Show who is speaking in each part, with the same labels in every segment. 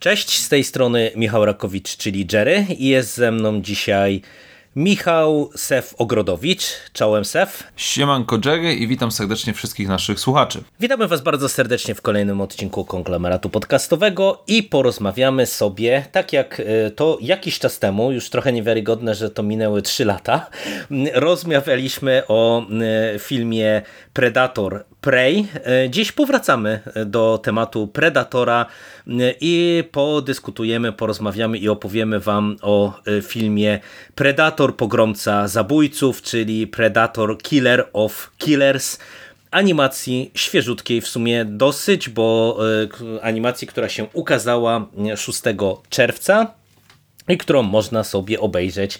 Speaker 1: Cześć, z tej strony Michał Rakowicz, czyli Jerry i jest ze mną dzisiaj Michał Sef Ogrodowicz. Czołem Sef.
Speaker 2: Siemanko Jerry i witam serdecznie wszystkich naszych słuchaczy.
Speaker 1: Witamy Was bardzo serdecznie w kolejnym odcinku konglomeratu podcastowego i porozmawiamy sobie, tak jak e, to jakiś czas temu, już trochę niewiarygodne, że to minęły 3 lata, rozmawialiśmy o e, filmie Predator Prey. E, dziś powracamy do tematu Predatora i podyskutujemy, porozmawiamy i opowiemy Wam o filmie Predator Pogromca Zabójców, czyli Predator Killer of Killers animacji świeżutkiej w sumie dosyć, bo e, animacji, która się ukazała 6 czerwca i którą można sobie obejrzeć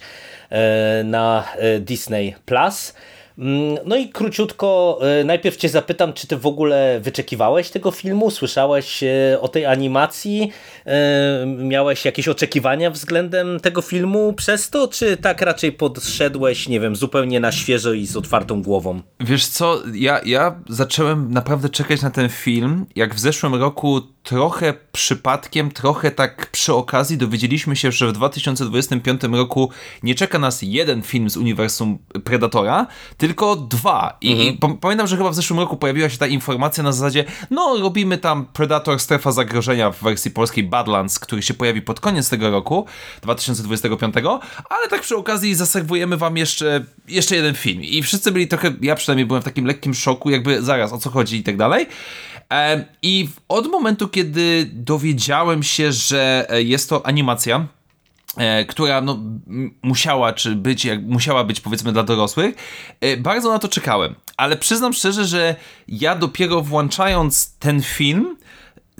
Speaker 1: e, na e, Disney Plus. Mm, no i króciutko, e, najpierw Cię zapytam, czy Ty w ogóle wyczekiwałeś tego filmu? Słyszałeś e, o tej animacji? E, miałeś jakieś oczekiwania względem tego filmu przez to? Czy tak raczej podszedłeś, nie wiem, zupełnie na świeżo i z otwartą głową?
Speaker 2: Wiesz co, ja, ja zacząłem naprawdę czekać na ten film, jak w zeszłym roku trochę przypadkiem, trochę tak przy okazji dowiedzieliśmy się, że w 2025 roku nie czeka nas jeden film z uniwersum Predatora, tylko dwa. I, mhm. pamiętam, że chyba w zeszłym roku pojawiła się ta informacja na zasadzie, no robimy tam Predator Strefa Zagrożenia w wersji polskiej Badlands, który się pojawi pod koniec tego roku, 2025, ale tak przy okazji zaserwujemy wam jeszcze, jeszcze jeden film. I wszyscy byli trochę, ja przynajmniej byłem w takim lekkim szoku, jakby zaraz o co chodzi i tak dalej. I od momentu, kiedy dowiedziałem się, że e, jest to animacja, która no, musiała czy być, jak, musiała być powiedzmy dla dorosłych, e, bardzo na to czekałem. Ale przyznam szczerze, że ja dopiero włączając ten film,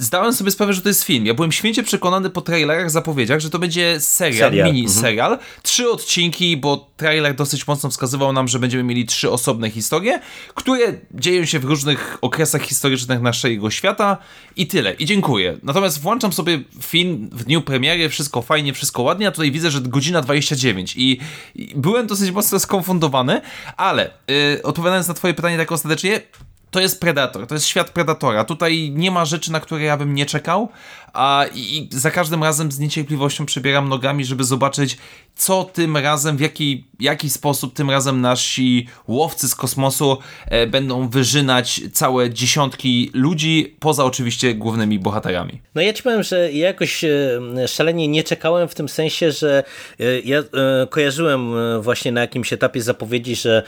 Speaker 2: zdałem sobie sprawę, że to jest film. Ja byłem święcie przekonany po trailerach, zapowiedziach, że to będzie serial, serial. mini mhm. serial. Trzy odcinki, bo trailer dosyć mocno wskazywał nam, że będziemy mieli trzy osobne historie, które dzieją się w różnych okresach historycznych naszego świata i tyle. I dziękuję. Natomiast włączam sobie film w dniu premiery, wszystko fajnie, wszystko ładnie, a tutaj widzę, że godzina 29 i, i byłem dosyć mocno skonfundowany, ale yy, odpowiadając na twoje pytanie tak ostatecznie, to jest Predator, to jest świat Predatora. Tutaj nie ma rzeczy, na które ja bym nie czekał, a i za każdym razem z niecierpliwością przebieram nogami, żeby zobaczyć, co tym razem, w jaki, jaki sposób tym razem nasi łowcy z kosmosu e, będą wyżynać całe dziesiątki ludzi, poza oczywiście głównymi bohaterami.
Speaker 1: No ja ci powiem, że ja jakoś e, szalenie nie czekałem w tym sensie, że e, ja e, kojarzyłem właśnie na jakimś etapie zapowiedzi, że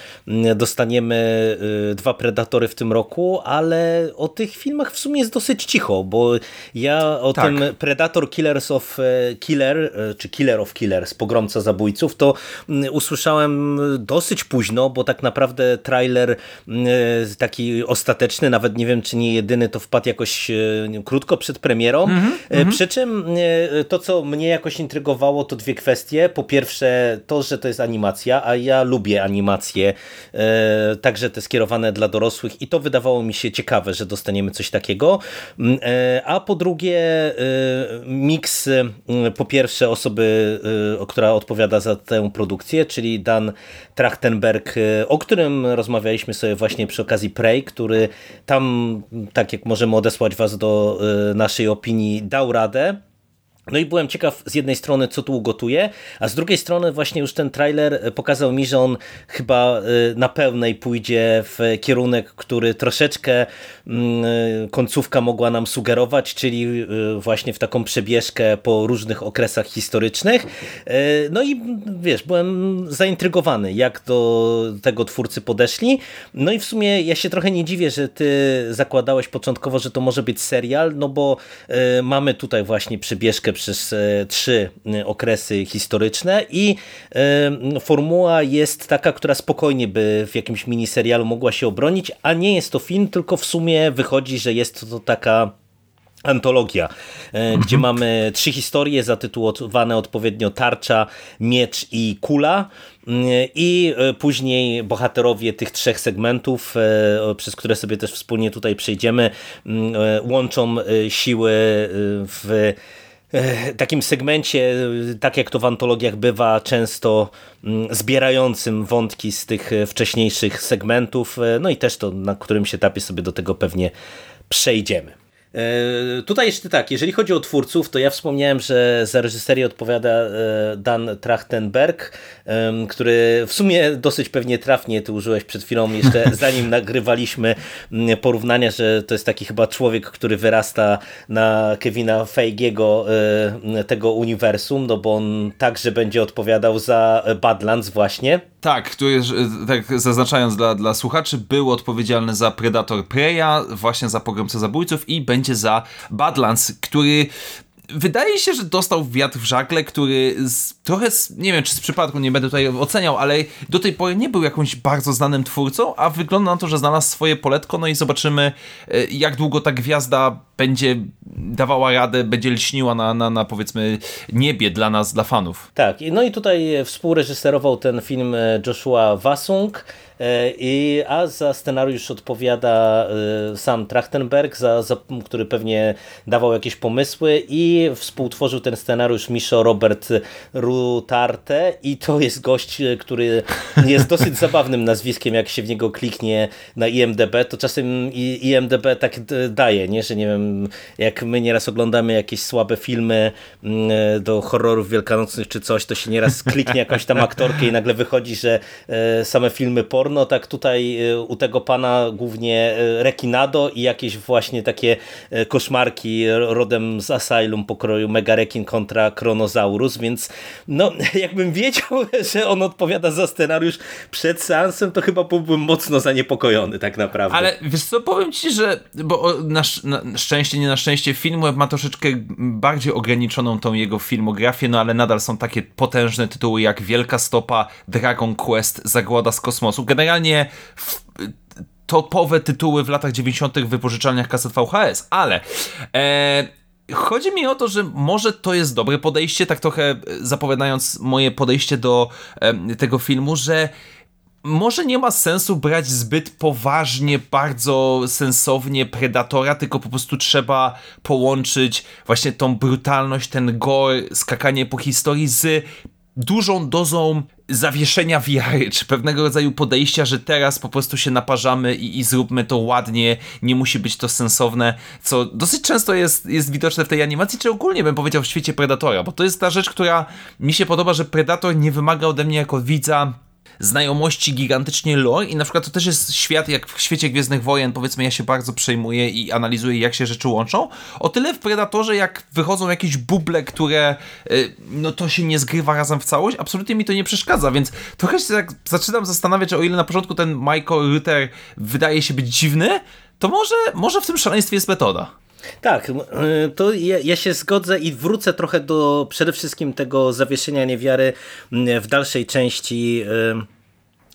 Speaker 1: dostaniemy dwa Predatory w tym roku, ale o tych filmach w sumie jest dosyć cicho, bo ja o tak. tym Predator Killers of e, Killer, e, czy Killer of Killers, pogromca zabójców, to usłyszałem dosyć późno, bo tak naprawdę trailer e, taki ostateczny, nawet nie wiem czy nie jedyny, to wpadł jakoś krótko przed premierą. Mm -hmm, Przy czym to, co mnie jakoś intrygowało, to dwie kwestie. Po pierwsze to, że to jest animacja, a ja lubię animacje, także te skierowane dla dorosłych i to wydawało mi się ciekawe, że dostaniemy coś takiego. A po drugie Y, miks y, po pierwsze osoby, y, która odpowiada za tę produkcję, czyli Dan Trachtenberg, o którym rozmawialiśmy sobie właśnie przy okazji Prey, który tam, tak jak możemy odesłać was do naszej opinii, dał radę no i byłem ciekaw z jednej strony, co tu ugotuje, a z drugiej strony właśnie już ten trailer e, pokazał mi, że on chyba e, na pełnej pójdzie w kierunek, który troszeczkę mm, e, końcówka mogła nam sugerować, czyli właśnie w taką przebieżkę po różnych okresach historycznych. No i wiesz, byłem zaintrygowany, jak do tego twórcy podeszli. No i w sumie ja się trochę nie dziwię, że ty zakładałeś początkowo, że to może być serial, no bo mamy tutaj właśnie przebieżkę przez e, trzy e, okresy historyczne i e, formuła jest taka, która spokojnie by w jakimś miniserialu mogła się obronić, a nie jest to film, tylko w sumie wychodzi, że jest to taka antologia, mhm. gdzie mamy trzy historie zatytułowane odpowiednio Tarcza, Miecz i Kula i później bohaterowie tych trzech segmentów, przez które sobie też wspólnie tutaj przejdziemy, łączą siły w takim segmencie, tak jak to w antologiach bywa, często mm, zbierającym wątki z tych e, wcześniejszych segmentów, e, no i też to na którymś etapie sobie do tego pewnie przejdziemy. Tutaj jeszcze tak, jeżeli chodzi o twórców, to ja wspomniałem, że za reżyserię odpowiada Dan Trachtenberg, który w sumie dosyć pewnie trafnie ty użyłeś przed chwilą, jeszcze zanim nagrywaliśmy porównania, że to jest taki chyba człowiek, który wyrasta na Kevina Feigiego tego uniwersum, no bo on także będzie odpowiadał za Badlands właśnie.
Speaker 2: Tak, który, tak zaznaczając dla, dla słuchaczy, był odpowiedzialny za Predator Preya, właśnie za pogromcę zabójców i będzie za Badlands, który wydaje się, że dostał wiatr w żagle, który z, trochę, z, nie wiem czy z przypadku, nie będę tutaj oceniał, ale do tej pory nie był jakimś bardzo znanym twórcą, a wygląda na to, że znalazł swoje poletko, no i zobaczymy e, jak długo ta gwiazda będzie dawała radę, będzie lśniła na, na, na powiedzmy niebie dla nas, dla fanów.
Speaker 1: Tak, no i tutaj współreżyserował ten film e, Joshua Wasung, I, a za scenariusz odpowiada e, sam Trachtenberg, za, za, który pewnie dawał jakieś pomysły i współtworzył ten scenariusz Misho Robert Rutarte i to jest gość, e, który jest dosyć zabawnym nazwiskiem, jak się w niego kliknie na IMDB, to czasem IMDB tak daje, nie? że nie wiem, jak my nieraz oglądamy jakieś słabe filmy mm, do horrorów wielkanocnych czy coś, to się nieraz kliknie jakąś tam aktorkę i nagle wychodzi, że same filmy porno porno, tak tutaj y, u tego pana głównie y, rekinado i jakieś właśnie takie y, koszmarki rodem z Asylum pokroju Megarekin kontra Kronozaurus, więc no jakbym wiedział, że on odpowiada za scenariusz przed seansem, to chyba byłbym mocno zaniepokojony tak naprawdę.
Speaker 2: Ale wiesz co, powiem ci, że bo na, na szczęście, nie na szczęście film ma troszeczkę bardziej ograniczoną tą jego filmografię, no ale nadal są takie potężne tytuły jak Wielka Stopa, Dragon Quest, Zagłada z kosmosu. Generalnie topowe tytuły w latach 90. w wypożyczalniach kaset VHS, ale e, chodzi mi o to, że może to jest dobre podejście, tak trochę zapowiadając moje podejście do e, tego filmu, że może nie ma sensu brać zbyt poważnie, bardzo sensownie Predatora, tylko po prostu trzeba połączyć właśnie tą brutalność, ten gore, skakanie po historii z dużą dozą zawieszenia wiary, czy pewnego rodzaju podejścia, że teraz po prostu się naparzamy i, i zróbmy to ładnie, nie musi być to sensowne, co dosyć często jest, jest widoczne w tej animacji, czy ogólnie bym powiedział w świecie Predatora, bo to jest ta rzecz, która mi się podoba, że Predator nie wymaga ode mnie jako widza znajomości gigantycznie lore i na przykład to też jest świat, jak w świecie Gwiezdnych Wojen, powiedzmy ja się bardzo przejmuję i analizuję jak się rzeczy łączą, o tyle w Predatorze jak wychodzą jakieś buble, które y, no to się nie zgrywa razem w całość, absolutnie mi to nie przeszkadza, więc trochę się tak zaczynam zastanawiać, o ile na początku ten Michael Ritter wydaje się być dziwny, to może, może w tym szaleństwie jest metoda.
Speaker 1: Tak, to ja, ja, się zgodzę i wrócę trochę do przede wszystkim tego zawieszenia niewiary w dalszej części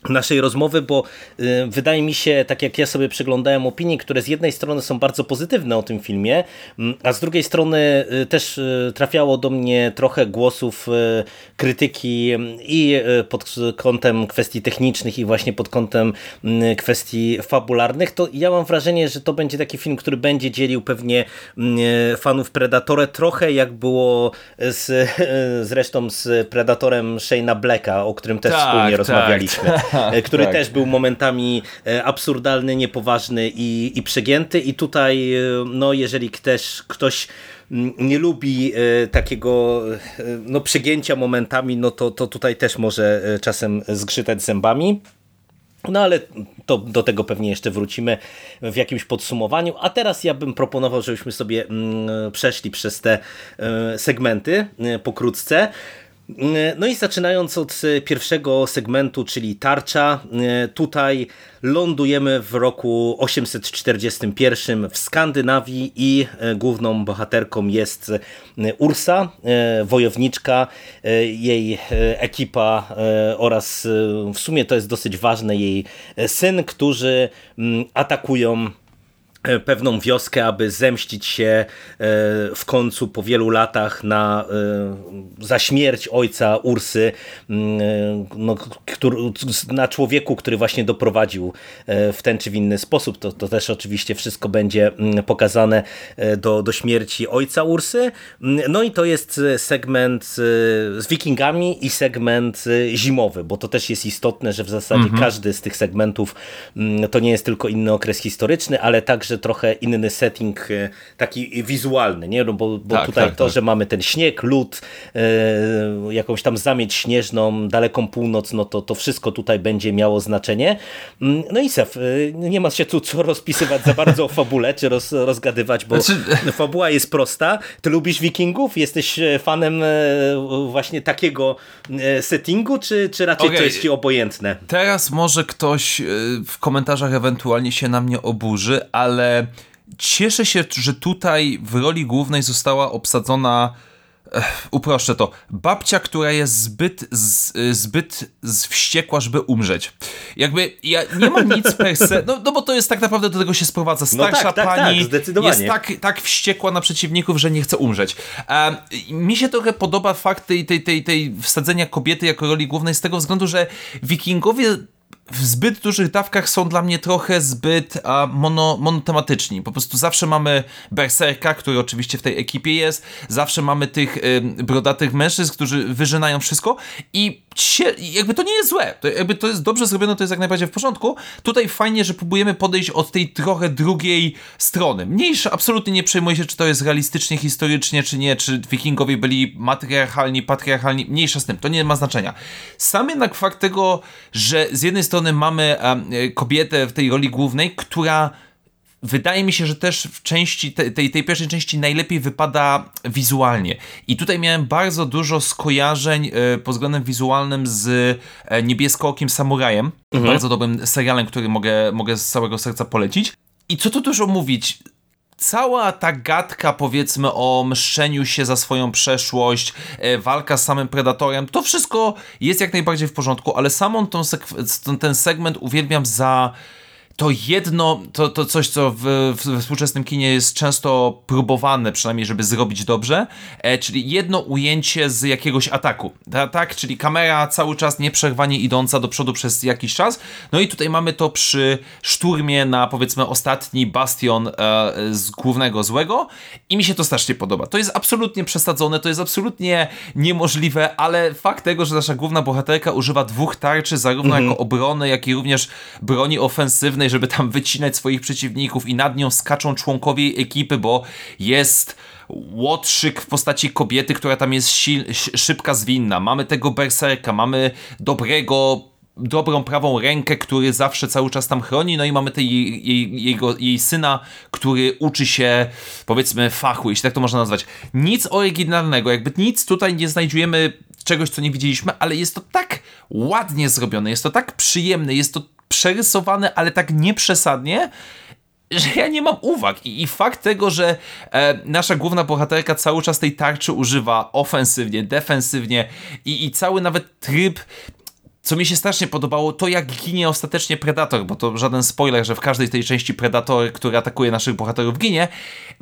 Speaker 1: naszej rozmowy, bo y, wydaje mi się, tak jak ja sobie przeglądałem opinii, które z jednej strony są bardzo pozytywne o tym filmie, mm, a z drugiej strony y, też y, trafiało do mnie trochę głosów krytyki mm, i pod kątem kwestii technicznych i właśnie pod kątem mm, kwestii fabularnych, to ja mam wrażenie, że to będzie taki film, który będzie dzielił pewnie fanów Predatora trochę jak było z, zresztą z Predatorem Shane'a Blacka, o którym też tak, wspólnie tak, rozmawialiśmy. E, który tak. też był momentami e, absurdalny, niepoważny i, i przegięty i tutaj, e, no jeżeli też ktoś mm, nie lubi takiego no, przegięcia momentami, no to, to tutaj też może czasem zgrzytać zębami. No ale to, do tego pewnie jeszcze wrócimy w jakimś podsumowaniu. A teraz ja bym proponował, żebyśmy sobie mm, przeszli przez te segmenty pokrótce. No i zaczynając od pierwszego segmentu, czyli tarcza, tutaj lądujemy w roku 841 w Skandynawii i główną bohaterką jest Ursa, wojowniczka, jej ekipa oraz w sumie to jest dosyć ważne, jej syn, którzy atakują E, pewną wioskę, aby zemścić się e, w końcu po wielu latach na, e, za śmierć ojca Ursy, mm, no, który, na człowieku, który właśnie doprowadził w ten czy w inny sposób. To, to też oczywiście wszystko będzie mm, pokazane do, do śmierci ojca Ursy. Mm, no i to jest segment z wikingami i segment zimowy, bo to też jest istotne, że w zasadzie mhm. każdy z tych segmentów to nie jest tylko inny okres historyczny, ale także także trochę inny setting, taki wizualny, nie? No bo, bo tak, tutaj tak, to, tak. że mamy ten śnieg, lód, jakąś tam zamieć śnieżną, daleką północ, no to, to wszystko tutaj będzie miało znaczenie. Mm, no i Sef, nie ma się tu co rozpisywać za bardzo o fabule, czy roz, rozgadywać, bo znaczy... fabuła jest prosta. Ty lubisz wikingów? Jesteś fanem właśnie takiego settingu, czy, czy raczej okay. to jest ci obojętne?
Speaker 2: Teraz może ktoś w komentarzach ewentualnie się na mnie oburzy, ale cieszę się, że tutaj w roli głównej została obsadzona uproszczę to, babcia, która jest zbyt, z, zbyt wściekła, żeby umrzeć. Jakby ja nie mam nic per se, no, no bo to jest tak naprawdę do tego się sprowadza. Starsza no tak, pani tak, tak, jest tak, tak wściekła na przeciwników, że nie chce umrzeć. Um, mi się trochę podoba fakt tej, tej, tej, tej wsadzenia kobiety jako roli głównej z tego względu, że wikingowie w zbyt dużych dawkach są dla mnie trochę zbyt a, mono, monotematyczni. Po prostu zawsze mamy berserka, który oczywiście w tej ekipie jest, zawsze mamy tych y, brodatych mężczyzn, którzy wyżynają wszystko i jakby to nie jest złe. To, jakby to jest dobrze zrobione, to jest jak najbardziej w porządku. Tutaj fajnie, że próbujemy podejść od tej trochę drugiej strony. Mniejsza, absolutnie nie przejmuję się, czy to jest realistycznie, historycznie, czy nie, czy wikingowie byli matriarchalni, patriarchalni, mniejsza z tym, to nie ma znaczenia. Sam jednak fakt tego, że z jednej strony mamy um, kobietę w tej roli głównej, która wydaje mi się, że też w części tej, tej pierwszej części najlepiej wypada wizualnie. I tutaj miałem bardzo dużo skojarzeń e, pod względem wizualnym z e, Niebieskookim Samurajem. Mhm. Bardzo dobrym serialem, który mogę, mogę z całego serca polecić. I co tu dużo mówić? cała ta gadka, powiedzmy, o mszczeniu się za swoją przeszłość, e, walka z samym Predatorem, to wszystko jest jak najbardziej w porządku, ale samą tą ten segment uwielbiam za to jedno, to, to coś, co w, w, współczesnym kinie jest często próbowane, przynajmniej, żeby zrobić dobrze, e, czyli jedno ujęcie z jakiegoś ataku. Tak, czyli kamera cały czas nieprzerwanie idąca do przodu przez jakiś czas. No i tutaj mamy to przy szturmie na powiedzmy ostatni bastion e, z głównego złego i mi się to strasznie podoba. To jest absolutnie przesadzone, to jest absolutnie niemożliwe, ale fakt tego, że nasza główna bohaterka używa dwóch tarczy, zarówno mhm. jako obrony, jak i również broni ofensywnej, żeby tam wycinać swoich przeciwników i nad nią skaczą członkowie ekipy, bo jest łotrzyk w postaci kobiety, która tam jest szybka, zwinna. Mamy tego berserka, mamy dobrego dobrą prawą rękę, który zawsze cały czas tam chroni, no i mamy tej, jej, jego, jej syna, który uczy się powiedzmy fachu, jeśli tak to można nazwać. Nic oryginalnego, jakby nic tutaj nie znajdziemy czegoś, co nie widzieliśmy, ale jest to tak ładnie zrobione, jest to tak przyjemne, jest to przerysowane, ale tak nieprzesadnie, że ja nie mam uwag. I, i fakt tego, że e, nasza główna bohaterka cały czas tej tarczy używa ofensywnie, defensywnie i, i cały nawet tryb co mi się strasznie podobało, to jak ginie ostatecznie Predator, bo to żaden spoiler, że w każdej tej części Predator, który atakuje naszych bohaterów, ginie.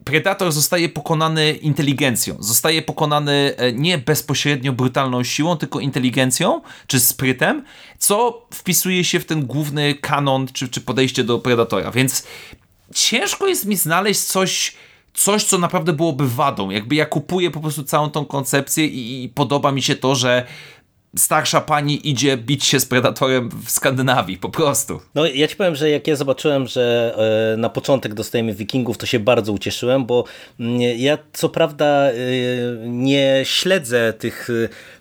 Speaker 2: Predator zostaje pokonany inteligencją. Zostaje pokonany e, nie bezpośrednio brutalną siłą, tylko inteligencją czy sprytem, co wpisuje się w ten główny kanon czy, czy podejście do Predatora. Więc ciężko jest mi znaleźć coś coś, co naprawdę byłoby wadą. Jakby ja kupuję po prostu całą tą koncepcję i, i podoba mi się to, że starsza pani idzie bić się z Predatorem w Skandynawii, po prostu.
Speaker 1: No ja ci powiem, że jak ja zobaczyłem, że e, na początek dostajemy wikingów, to się bardzo ucieszyłem, bo mm, ja co prawda e, nie śledzę tych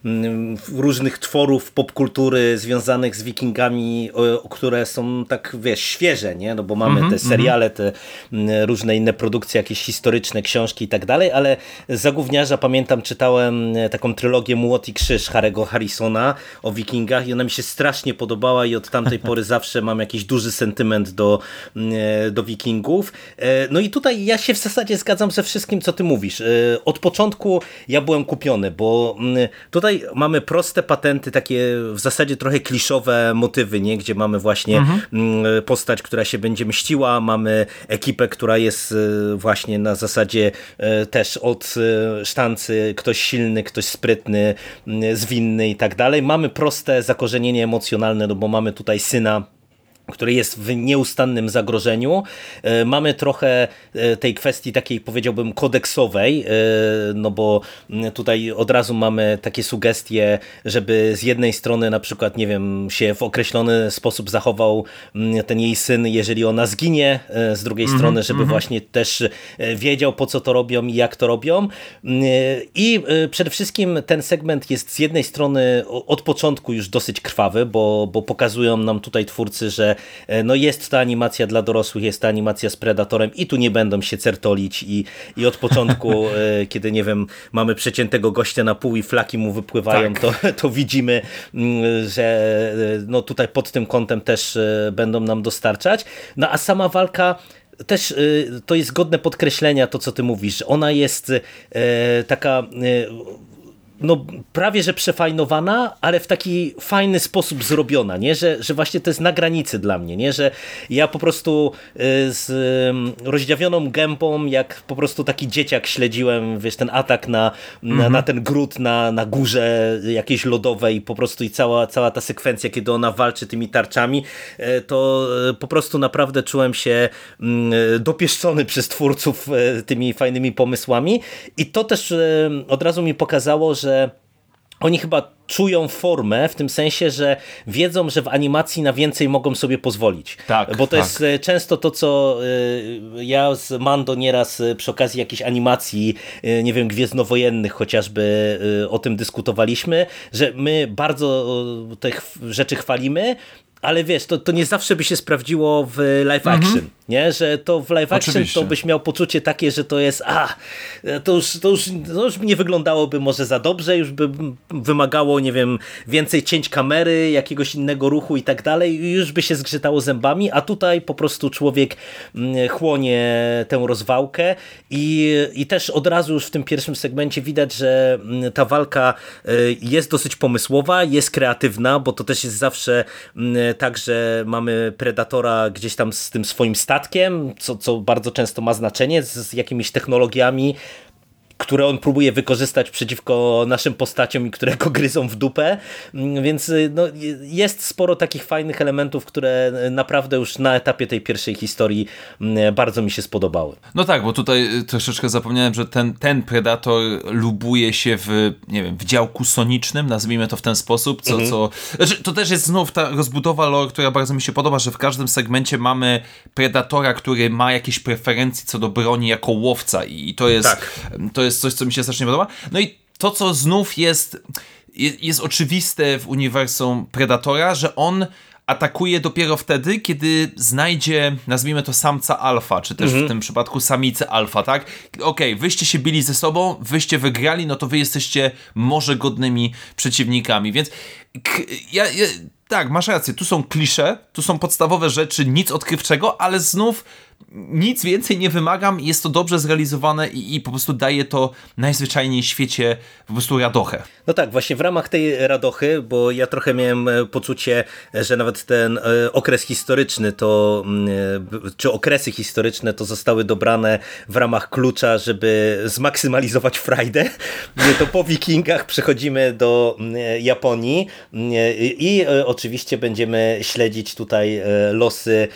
Speaker 1: mm, różnych tworów popkultury związanych z wikingami, które są tak, wiesz, świeże, nie? No bo mamy mm -hmm, te seriale, te mm, różne inne produkcje, jakieś historyczne książki i tak dalej, ale za gówniarza pamiętam, czytałem taką trylogię Młot i Krzyż Harego Harrisona, Andersona o wikingach i ona mi się strasznie podobała i od tamtej pory zawsze mam jakiś duży sentyment do, mm, e, do wikingów. E, no i tutaj ja się w zasadzie zgadzam ze wszystkim, co ty mówisz. E, od początku ja byłem kupiony, bo mm, tutaj mamy proste patenty, takie w zasadzie trochę kliszowe motywy, nie? gdzie mamy właśnie mhm. Mm, postać, która się będzie mściła, mamy ekipę, która jest właśnie na zasadzie też od sztancy, ktoś silny, ktoś sprytny, zwinny i tak dalej. Mamy proste zakorzenienie emocjonalne, no bo mamy tutaj syna który jest w nieustannym zagrożeniu. E, mamy trochę e, tej kwestii takiej powiedziałbym kodeksowej, e, no bo tutaj od razu mamy takie sugestie, żeby z jednej strony na przykład, nie wiem, się w określony sposób zachował ten jej syn, jeżeli ona zginie, z drugiej mm -hmm, strony, żeby mm -hmm. właśnie też wiedział po co to robią i jak to robią. I przede wszystkim ten segment jest z jednej strony od początku już dosyć krwawy, bo, bo pokazują nam tutaj twórcy, że E, no jest ta animacja dla dorosłych, jest ta animacja z Predatorem i tu nie będą się certolić i, i od początku, e, kiedy nie wiem, mamy przeciętego gościa na pół i flaki mu wypływają, tak. to, to widzimy, mm, że e, no tutaj pod tym kątem też będą nam dostarczać. No a sama walka też to jest godne podkreślenia to, co ty mówisz. Ona jest taka no prawie że przefajnowana, ale w taki fajny sposób zrobiona, nie? Że, że właśnie to jest na granicy dla mnie, nie? Że ja po prostu y, z rozdziawioną gębą, jak po prostu taki dzieciak śledziłem, wiesz, ten atak na, na, mhm. na, ten gród na, na górze jakiejś lodowej po prostu i cała, cała ta sekwencja, kiedy ona walczy tymi tarczami, y, to y, po prostu naprawdę czułem się mm, dopieszczony przez twórców tymi fajnymi pomysłami i to też od razu mi pokazało, że że oni chyba czują formę w tym sensie, że wiedzą, że w animacji na więcej mogą sobie pozwolić. Tak, Bo to tak. jest e, często to, co e, ja z Mando nieraz e, przy okazji jakiejś animacji, nie wiem, Gwiezdnowojennych chociażby o tym dyskutowaliśmy, że my bardzo tych rzeczy chwalimy, ale wiesz, to, to nie zawsze by się sprawdziło w live mhm. action, nie? Że to w live action Oczywiście. to byś miał poczucie takie, że to jest a, to już, to, już, to już nie wyglądałoby może za dobrze, już by wymagało, nie wiem, więcej cięć kamery, jakiegoś innego ruchu i tak dalej już by się zgrzytało zębami, a tutaj po prostu człowiek mm, chłonie tę rozwałkę i, i też od razu już w tym pierwszym segmencie widać, że mm, ta walka y, jest dosyć pomysłowa, jest kreatywna, bo to też jest zawsze mm, Także mamy Predatora gdzieś tam z tym swoim statkiem, co, co bardzo często ma znaczenie, z, z jakimiś technologiami, które on próbuje wykorzystać przeciwko naszym postaciom i które go gryzą w dupę, mm, więc y, no, jest sporo takich fajnych elementów, które naprawdę już na etapie tej pierwszej historii mm, bardzo mi się spodobały.
Speaker 2: No tak, bo tutaj y, troszeczkę zapomniałem, że ten, ten Predator lubuje się w, nie wiem, w działku sonicznym, nazwijmy to w ten sposób, co, mhm. co znaczy, to też jest znów ta rozbudowa lore, która bardzo mi się podoba, że w każdym segmencie mamy Predatora, który ma jakieś preferencje co do broni jako łowca i to jest, tak. to jest coś, co mi się strasznie podoba. No i to, co znów jest, jest oczywiste w uniwersum Predatora, że on atakuje dopiero wtedy, kiedy znajdzie, nazwijmy to samca alfa, czy też mhm. w tym przypadku samicę alfa, tak? Okej, okay, wyście się bili ze sobą, wyście wygrali, no to wy jesteście może godnymi przeciwnikami, więc ja, ja, tak, masz rację, tu są klisze, tu są podstawowe rzeczy, nic odkrywczego, ale znów nic więcej nie wymagam, jest to dobrze zrealizowane i, i, po prostu daje to najzwyczajniej w świecie po prostu radochę.
Speaker 1: No tak, właśnie w ramach tej radochy, bo ja trochę miałem e, poczucie, że nawet ten e, okres historyczny to, mm, e, czy okresy historyczne to zostały dobrane w ramach klucza, żeby zmaksymalizować frajdę. To po wikingach przechodzimy do mm, Japonii mm, i oczywiście będziemy śledzić tutaj losy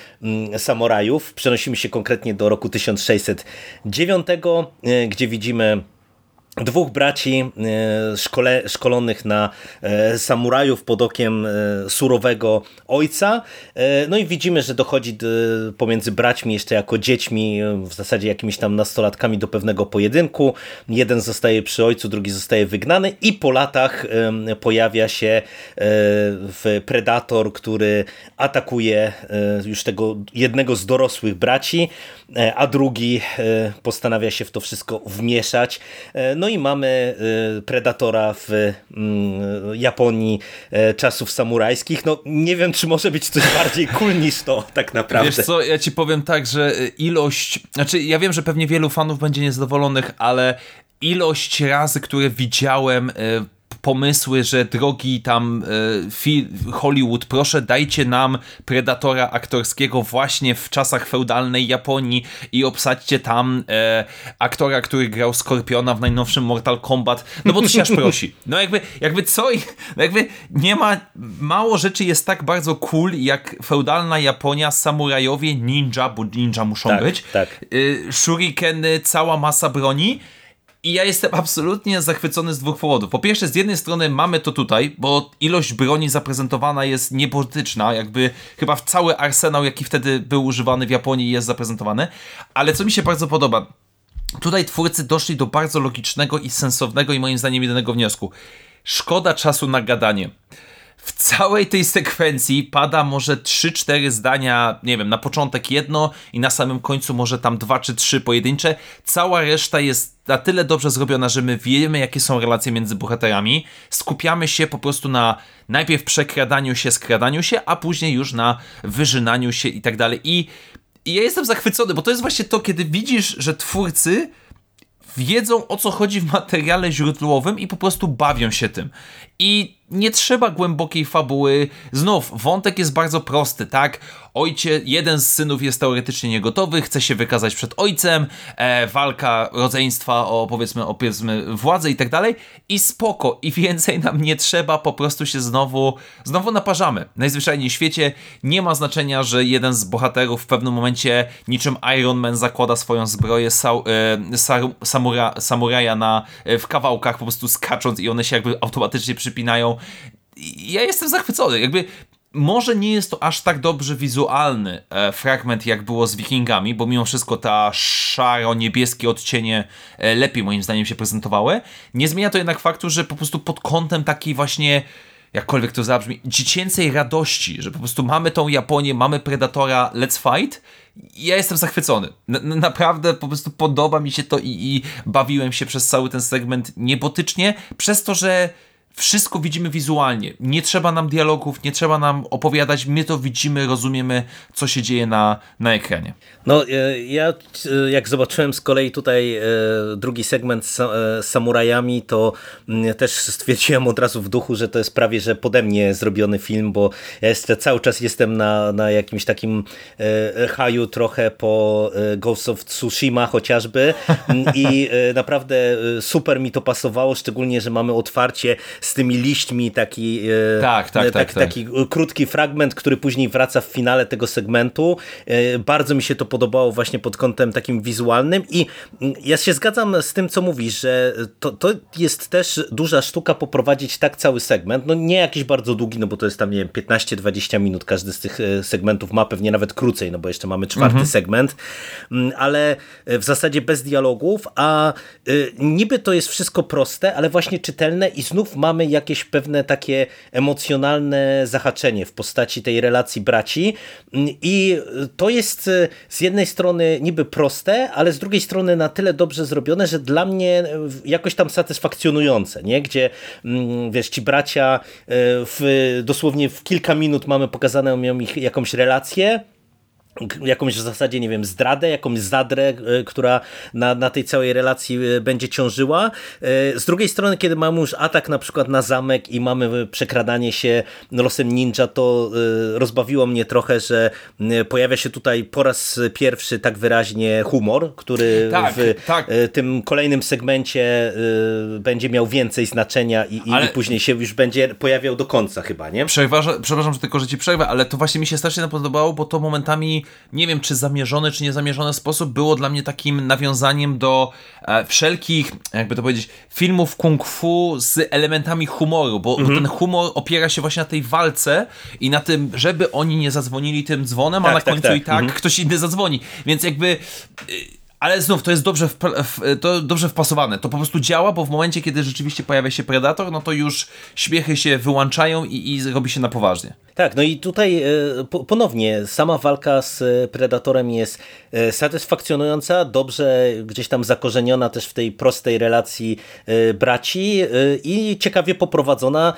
Speaker 1: samurajów. Przenosimy się konkretnie do roku 1609, e, gdzie widzimy dwóch braci e, szkole, szkolonych na e, samurajów pod okiem e, surowego ojca. No i widzimy, że dochodzi pomiędzy braćmi jeszcze jako dziećmi, w zasadzie jakimiś tam nastolatkami do pewnego pojedynku. Jeden zostaje przy ojcu, drugi zostaje wygnany i po latach pojawia się predator, który atakuje już tego jednego z dorosłych braci, a drugi postanawia się w to wszystko wmieszać. No i mamy y, Predatora w mm, Japonii e, czasów samurajskich. No nie wiem, czy może być coś bardziej cool niż to tak naprawdę.
Speaker 2: Wiesz co, ja ci powiem tak, że ilość, znaczy ja wiem, że pewnie wielu fanów będzie niezadowolonych, ale ilość razy, które widziałem e, pomysły, że drogi tam e, Hollywood, proszę dajcie nam Predatora aktorskiego właśnie w czasach feudalnej Japonii i obsadźcie tam e, aktora, który grał Skorpiona w najnowszym Mortal Kombat, no bo to się aż prosi. No jakby, jakby co, no jakby nie ma, mało rzeczy jest tak bardzo cool, jak feudalna Japonia, samurajowie, ninja, bo ninja muszą
Speaker 1: tak,
Speaker 2: być,
Speaker 1: tak.
Speaker 2: Y, shurikeny, cała masa broni, i ja jestem absolutnie zachwycony z dwóch powodów. Po pierwsze, z jednej strony mamy to tutaj, bo ilość broni zaprezentowana jest niebotyczna, jakby chyba w cały arsenał, jaki wtedy był używany w Japonii jest zaprezentowany, ale co mi się bardzo podoba, tutaj twórcy doszli do bardzo logicznego i sensownego i moim zdaniem jedynego wniosku. Szkoda czasu na gadanie w całej tej sekwencji pada może 3-4 zdania, nie wiem, na początek jedno i na samym końcu może tam dwa czy trzy pojedyncze. Cała reszta jest na tyle dobrze zrobiona, że my wiemy, jakie są relacje między bohaterami. Skupiamy się po prostu na najpierw przekradaniu się, skradaniu się, a później już na wyżynaniu się i tak dalej. I ja jestem zachwycony, bo to jest właśnie to, kiedy widzisz, że twórcy wiedzą o co chodzi w materiale źródłowym i po prostu bawią się tym. I nie trzeba głębokiej fabuły. Znów, wątek jest bardzo prosty, tak? Ojcie, jeden z synów jest teoretycznie niegotowy, chce się wykazać przed ojcem, e, walka rodzeństwa o powiedzmy, o powiedzmy władzę i tak dalej i spoko, i więcej nam nie trzeba, po prostu się znowu, znowu naparzamy. Najzwyczajniej w świecie nie ma znaczenia, że jeden z bohaterów w pewnym momencie niczym Iron Man zakłada swoją zbroję sa, e, samura, samuraja na, e, w kawałkach, po prostu skacząc i one się jakby automatycznie przypinają ja jestem zachwycony. Jakby może nie jest to aż tak dobrze wizualny e, fragment, jak było z Wikingami, bo mimo wszystko ta szaro-niebieskie odcienie e, lepiej moim zdaniem się prezentowały. Nie zmienia to jednak faktu, że po prostu pod kątem takiej właśnie jakkolwiek to zabrzmi, dziecięcej radości, że po prostu mamy tą Japonię, mamy Predatora, let's fight. Ja jestem zachwycony. N naprawdę po prostu podoba mi się to i, i bawiłem się przez cały ten segment niebotycznie, przez to, że wszystko widzimy wizualnie. Nie trzeba nam dialogów, nie trzeba nam opowiadać, my to widzimy, rozumiemy, co się dzieje na, na ekranie.
Speaker 1: No, e, ja e, jak zobaczyłem z kolei tutaj e, drugi segment z samurajami, to też stwierdziłem od razu w duchu, że to jest prawie, że pode mnie zrobiony film, bo ja jeszcze cały czas jestem na, na jakimś takim haju trochę po Ghost of Tsushima chociażby i naprawdę super mi to pasowało, szczególnie, że mamy otwarcie z tymi liśćmi, taki,
Speaker 2: e, tak, tak, tak, tak,
Speaker 1: taki krótki fragment, który później wraca w finale tego segmentu. E, bardzo mi się to podobało właśnie pod kątem takim wizualnym i mm, ja się zgadzam z tym, co mówisz, że to, to jest też duża sztuka poprowadzić tak cały segment, no nie jakiś bardzo długi, no bo to jest tam, nie wiem, 15-20 minut każdy z tych e, segmentów ma, pewnie nawet krócej, no bo jeszcze mamy czwarty mhm. segment, mm, ale w zasadzie bez dialogów, a niby to jest wszystko proste, ale właśnie czytelne i znów ma mamy jakieś pewne takie emocjonalne zahaczenie w postaci tej relacji braci i to jest e, z jednej strony niby proste, ale z drugiej strony na tyle dobrze zrobione, że dla mnie jakoś tam satysfakcjonujące, nie? gdzie mm, wiesz, ci bracia e, w, dosłownie w kilka minut mamy pokazaną ich jakąś relację, jakąś w zasadzie, nie wiem, zdradę, jakąś zadrę, e, która na, na tej całej relacji e, będzie ciążyła. E, z drugiej strony, kiedy mamy już atak na przykład na zamek i mamy przekradanie się losem ninja, to rozbawiło mnie trochę, że pojawia się tutaj po raz pierwszy tak wyraźnie humor, który tak, w tak. tym kolejnym segmencie będzie miał więcej znaczenia i, i później się już będzie pojawiał do końca chyba, nie?
Speaker 2: Przepraszam, że tylko, że ci przerwę, ale to właśnie mi się strasznie podobało, bo to momentami nie wiem czy zamierzony, czy niezamierzony sposób było dla mnie takim nawiązaniem do e, wszelkich, jakby to powiedzieć, filmów kung fu z elementami humoru, bo, mhm. ten humor opiera się właśnie na tej walce i na tym, żeby oni nie zadzwonili tym dzwonem, tak, a na tak, końcu tak. i tak mhm. ktoś inny zadzwoni. Więc jakby y, ale znów, to jest dobrze, to dobrze wpasowane. To po prostu działa, bo w momencie, kiedy rzeczywiście pojawia się Predator, no to już śmiechy się wyłączają i, i robi się na poważnie.
Speaker 1: Tak, no i tutaj e, ponownie sama walka z Predatorem jest e, satysfakcjonująca, dobrze gdzieś tam zakorzeniona też w tej prostej relacji e, braci i ciekawie poprowadzona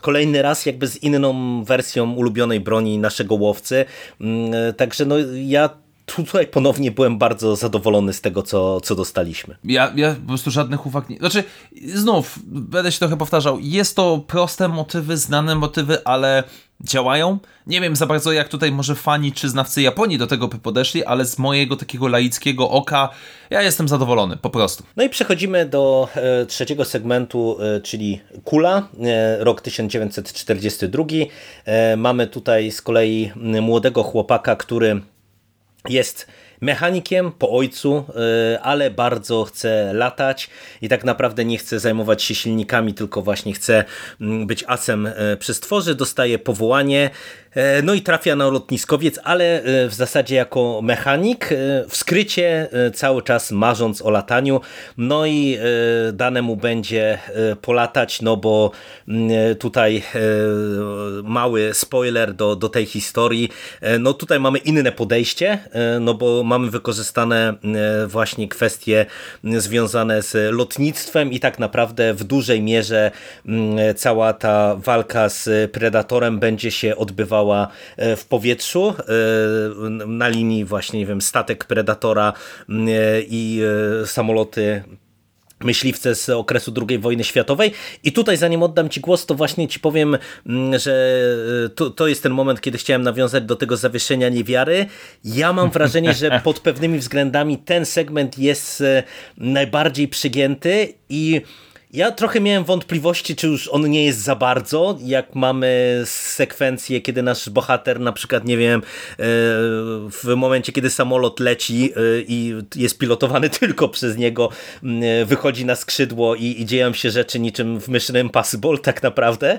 Speaker 1: kolejny raz jakby z inną wersją ulubionej broni naszego łowcy. Mm, także no ja tutaj ponownie byłem bardzo zadowolony z tego, co, co dostaliśmy.
Speaker 2: Ja, ja po prostu żadnych uwag nie... Znaczy, znów, będę się trochę powtarzał, jest to proste motywy, znane motywy, ale działają. Nie wiem za bardzo, jak tutaj może fani czy znawcy Japonii do tego by podeszli, ale z mojego takiego laickiego oka ja jestem zadowolony, po prostu.
Speaker 1: No i przechodzimy do e, trzeciego segmentu, e, czyli Kula, e, rok 1942. E, mamy tutaj z kolei młodego chłopaka, który jest mechanikiem po ojcu, y, ale bardzo chce latać i tak naprawdę nie chce zajmować się silnikami, tylko właśnie chce mm, być asem y, przy stworze, dostaje powołanie no i trafia na lotniskowiec, ale e, w zasadzie jako mechanik, e, w skrycie cały czas marząc o lataniu. No i dane mu będzie polatać, no bo mm, tutaj mały spoiler do, do tej historii. No tutaj mamy inne podejście, no bo mamy wykorzystane właśnie kwestie związane z lotnictwem i tak naprawdę w dużej mierze cała ta walka z Predatorem będzie się odbywała E, w powietrzu e, na linii właśnie, nie wiem, statek Predatora e, i samoloty myśliwce z okresu II wojny światowej. I tutaj, zanim oddam Ci głos, to właśnie Ci powiem, że to, to jest ten moment, kiedy chciałem nawiązać do tego zawieszenia niewiary. Ja mam wrażenie, że pod pewnymi względami ten segment jest najbardziej przygięty i ja trochę miałem wątpliwości, czy już on nie jest za bardzo, jak mamy sekwencję, kiedy nasz bohater na przykład, nie wiem, e, w momencie, kiedy samolot leci e, i jest pilotowany tylko przez niego, wychodzi na skrzydło i, i dzieją się rzeczy niczym w Mission Impossible tak naprawdę,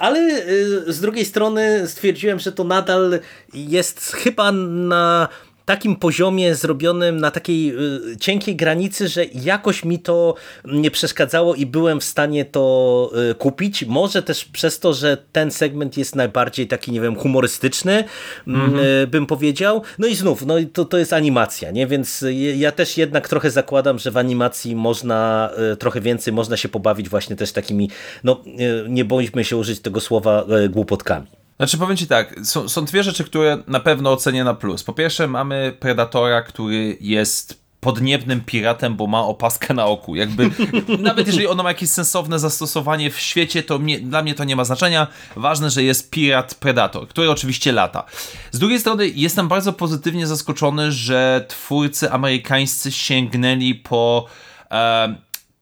Speaker 1: ale e, z drugiej strony stwierdziłem, że to nadal jest chyba na takim poziomie zrobionym na takiej y, cienkiej granicy, że jakoś mi to nie przeszkadzało i byłem w stanie to y, kupić. Może też przez to, że ten segment jest najbardziej taki, nie wiem, humorystyczny, mm -hmm. bym powiedział. No i znów, no to, to jest animacja, nie? Więc ja też jednak trochę zakładam, że w animacji można trochę więcej, można się pobawić właśnie też takimi, no nie bądźmy się użyć tego słowa głupotkami.
Speaker 2: Znaczy powiem Ci tak, są, są dwie rzeczy, które na pewno ocenię na plus. Po pierwsze mamy Predatora, który jest podniebnym piratem, bo ma opaskę na oku. Jakby, nawet jeżeli ono ma jakieś sensowne zastosowanie w świecie, to mnie, dla mnie to nie ma znaczenia. Ważne, że jest pirat Predator, który oczywiście lata. Z drugiej strony jestem bardzo pozytywnie zaskoczony, że twórcy amerykańscy sięgnęli po e,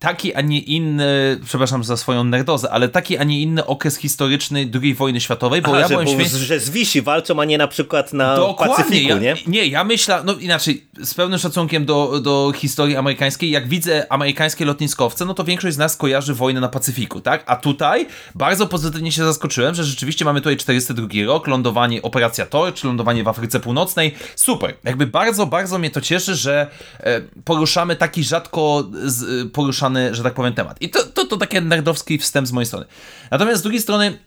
Speaker 2: taki, a nie inny, przepraszam za swoją nerdozę, ale taki, a nie inny okres historyczny II wojny światowej, bo Aha, ja
Speaker 1: że, byłem święty... że z Wisi walczą, a nie na przykład na Dokładnie. Pacyfiku,
Speaker 2: ja,
Speaker 1: nie?
Speaker 2: Nie, ja myślę, no inaczej, z pełnym szacunkiem do, do historii amerykańskiej, jak widzę amerykańskie lotniskowce, no to większość z nas kojarzy wojnę na Pacyfiku, tak? A tutaj bardzo pozytywnie się zaskoczyłem, że rzeczywiście mamy tutaj 402 rok, lądowanie, operacja Torch, lądowanie w Afryce Północnej, super. Jakby bardzo, bardzo mnie to cieszy, że e, poruszamy taki rzadko z, że tak powiem, temat. I to, to, to taki nerdowski wstęp z mojej strony. Natomiast z drugiej strony,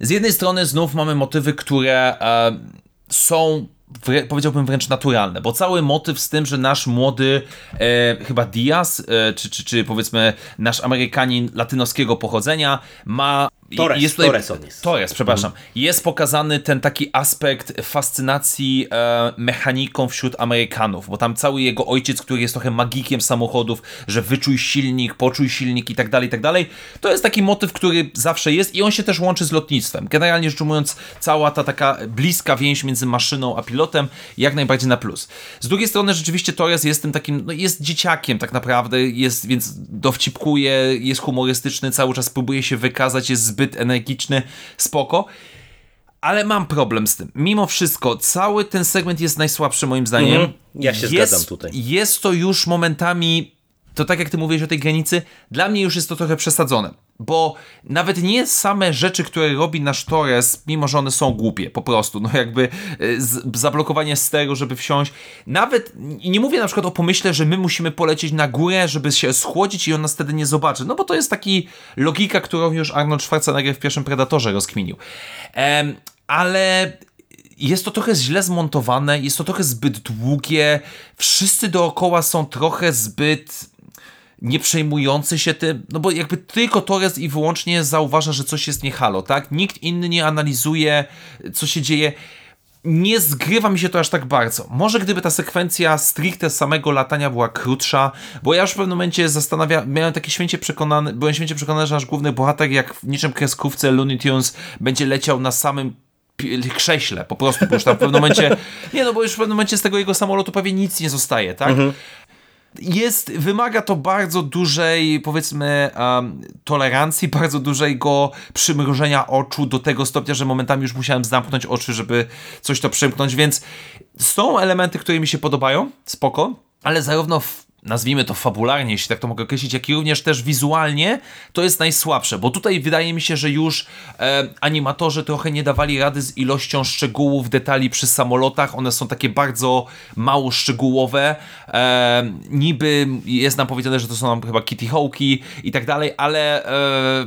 Speaker 2: z jednej strony znów mamy motywy, które e, są powiedziałbym wręcz naturalne, bo cały motyw z tym, że nasz młody e, chyba Diaz, e, czy, czy, czy powiedzmy nasz Amerykanin latynoskiego pochodzenia ma
Speaker 1: Torres, jest tutaj, Torres on jest.
Speaker 2: Torres, przepraszam. Mhm. Jest pokazany ten taki aspekt fascynacji e, mechaniką wśród Amerykanów, bo tam cały jego ojciec, który jest trochę magikiem samochodów, że wyczuj silnik, poczuj silnik i tak dalej, i tak dalej. To jest taki motyw, który zawsze jest i on się też łączy z lotnictwem. Generalnie rzecz ujmując, cała ta taka bliska więź między maszyną a pilotem jak najbardziej na plus. Z drugiej strony rzeczywiście Torres jest tym takim, no jest dzieciakiem tak naprawdę, jest, więc dowcipkuje, jest humorystyczny, cały czas próbuje się wykazać, jest zbyt zbyt energiczny, spoko. Ale mam problem z tym. Mimo wszystko, cały ten segment jest najsłabszy moim zdaniem. Mm,
Speaker 1: ja się jest, zgadzam tutaj.
Speaker 2: Jest to już momentami, to tak jak ty mówiłeś o tej granicy, dla mnie już jest to trochę przesadzone bo nawet nie same rzeczy, które robi nasz Torres, mimo że one są głupie, po prostu, no jakby e, z, zablokowanie steru, żeby wsiąść, nawet, i nie mówię na przykład o pomyśle, że my musimy polecieć na górę, żeby się schłodzić i on nas wtedy nie zobaczy, no bo to jest taki logika, którą już Arnold Schwarzenegger w pierwszym Predatorze rozkminił. Ehm, ale jest to trochę źle zmontowane, jest to trochę zbyt długie, wszyscy dookoła są trochę zbyt nie przejmujący się tym, no bo jakby tylko Torres i wyłącznie zauważa, że coś jest nie halo, tak? Nikt inny nie analizuje, co się dzieje. nie zgrywa mi się to aż tak bardzo. Może gdyby ta sekwencja stricte samego latania była krótsza, bo ja już w pewnym momencie zastanawiałem, miałem takie święcie przekonany, byłem święcie przekonany, że nasz główny bohater jak w niczym kreskówce Looney Tunes będzie leciał na samym krześle, po prostu, bo już tam w pewnym momencie, nie no, bo już w pewnym momencie z tego jego samolotu prawie nic nie zostaje, tak? Mhm jest, wymaga to bardzo dużej, powiedzmy, um, tolerancji, bardzo dużego przymrużenia oczu do tego stopnia, że momentami już musiałem zamknąć oczy, żeby coś to przymknąć, więc są elementy, które mi się podobają, spoko, ale zarówno w nazwijmy to fabularnie, jeśli tak to mogę określić, jak i również też wizualnie, to jest najsłabsze, bo tutaj wydaje mi się, że już e, animatorzy trochę nie dawali rady z ilością szczegółów, detali przy samolotach, one są takie bardzo mało szczegółowe, e, niby jest nam powiedziane, że to są nam chyba Kitty Hawki i tak dalej, ale e,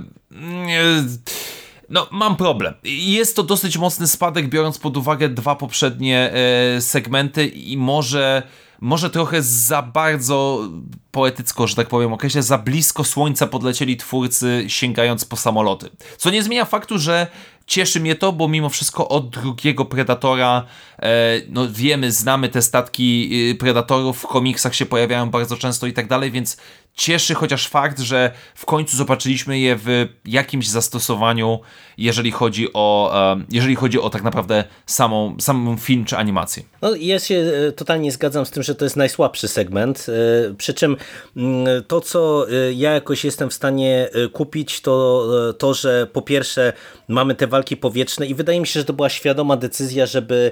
Speaker 2: no, mam problem. Jest to dosyć mocny spadek, biorąc pod uwagę dwa poprzednie e, segmenty i może może trochę za bardzo poetycko, że tak powiem, określę, za blisko słońca podlecieli twórcy sięgając po samoloty. Co nie zmienia faktu, że cieszy mnie to, bo mimo wszystko od drugiego Predatora e, no wiemy, znamy te statki y, Predatorów, w komiksach się pojawiają bardzo często i tak dalej, więc cieszy chociaż fakt, że w końcu zobaczyliśmy je w jakimś zastosowaniu, jeżeli chodzi o, jeżeli chodzi o tak naprawdę samą, samą film czy animację.
Speaker 1: No, ja się e, totalnie zgadzam z tym, że to jest najsłabszy segment, e, przy czym mm, to, co e, ja jakoś jestem w stanie kupić, to to, że po pierwsze mamy te walki powietrzne i wydaje mi się, że to była świadoma decyzja, żeby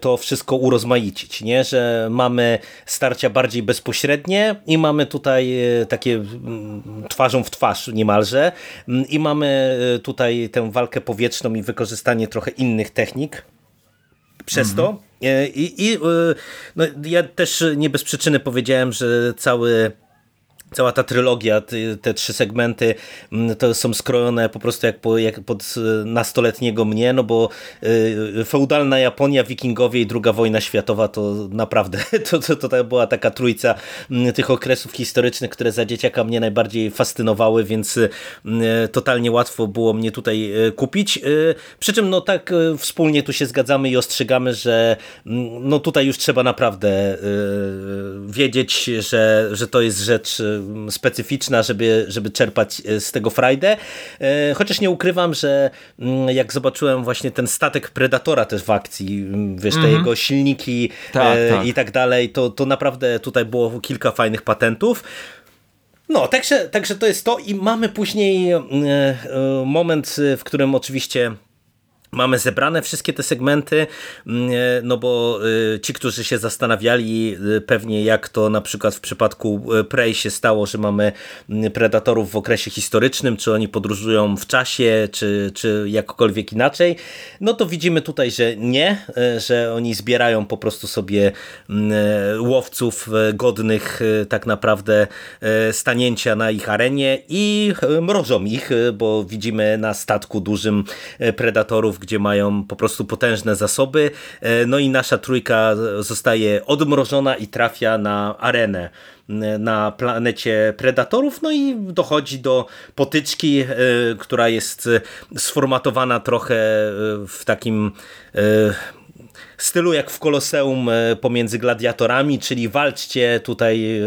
Speaker 1: to wszystko urozmaicić, nie? że mamy starcia bardziej bezpośrednie i mamy tutaj takie mm, twarzą w twarz niemalże mm, i mamy e, tutaj tę walkę powietrzną i wykorzystanie trochę innych technik przez to. Mhm. E, I, i no, ja też nie bez przyczyny powiedziałem, że cały cała ta trylogia, te trzy segmenty mm, to są skrojone po prostu jak, po, jak pod nastoletniego mnie, no bo y, feudalna Japonia, wikingowie i druga wojna światowa to naprawdę, to, to, to była taka trójca mm, tych okresów historycznych, które za dzieciaka mnie najbardziej fascynowały, więc y, totalnie łatwo było mnie tutaj kupić. Przy czym no tak wspólnie tu się zgadzamy i ostrzegamy, że mm, no tutaj już trzeba naprawdę wiedzieć, że, że to jest rzecz specyficzna, żeby, żeby czerpać e, z tego frajdę. E, chociaż nie ukrywam, że mm, jak zobaczyłem właśnie ten statek Predatora też w akcji, mm, wiesz, te mm -hmm. jego silniki tak, e, tak. i tak dalej, to, to naprawdę tutaj było kilka fajnych patentów. No, także, także to jest to i mamy później moment, w którym oczywiście Mamy zebrane wszystkie te segmenty, mm, e, no bo e, ci, którzy się zastanawiali e, pewnie jak to na przykład w przypadku Prey się stało, że mamy mm, predatorów w okresie historycznym, czy oni podróżują w czasie, czy, czy jakkolwiek inaczej, no to widzimy tutaj, że nie, że oni zbierają po prostu sobie mm, łowców godnych tak naprawdę stanięcia na ich arenie i mrożą ich, bo widzimy na statku dużym predatorów, gdzie mają po prostu potężne zasoby. E, no i nasza trójka zostaje odmrożona i trafia na arenę na planecie Predatorów, no i dochodzi do potyczki, e, która jest sformatowana trochę e, w takim stylu jak w Koloseum pomiędzy gladiatorami, czyli walczcie tutaj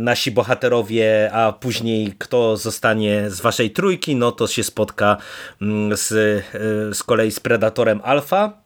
Speaker 1: nasi bohaterowie, a później kto zostanie z waszej trójki, no to się spotka z, z kolei z Predatorem Alfa.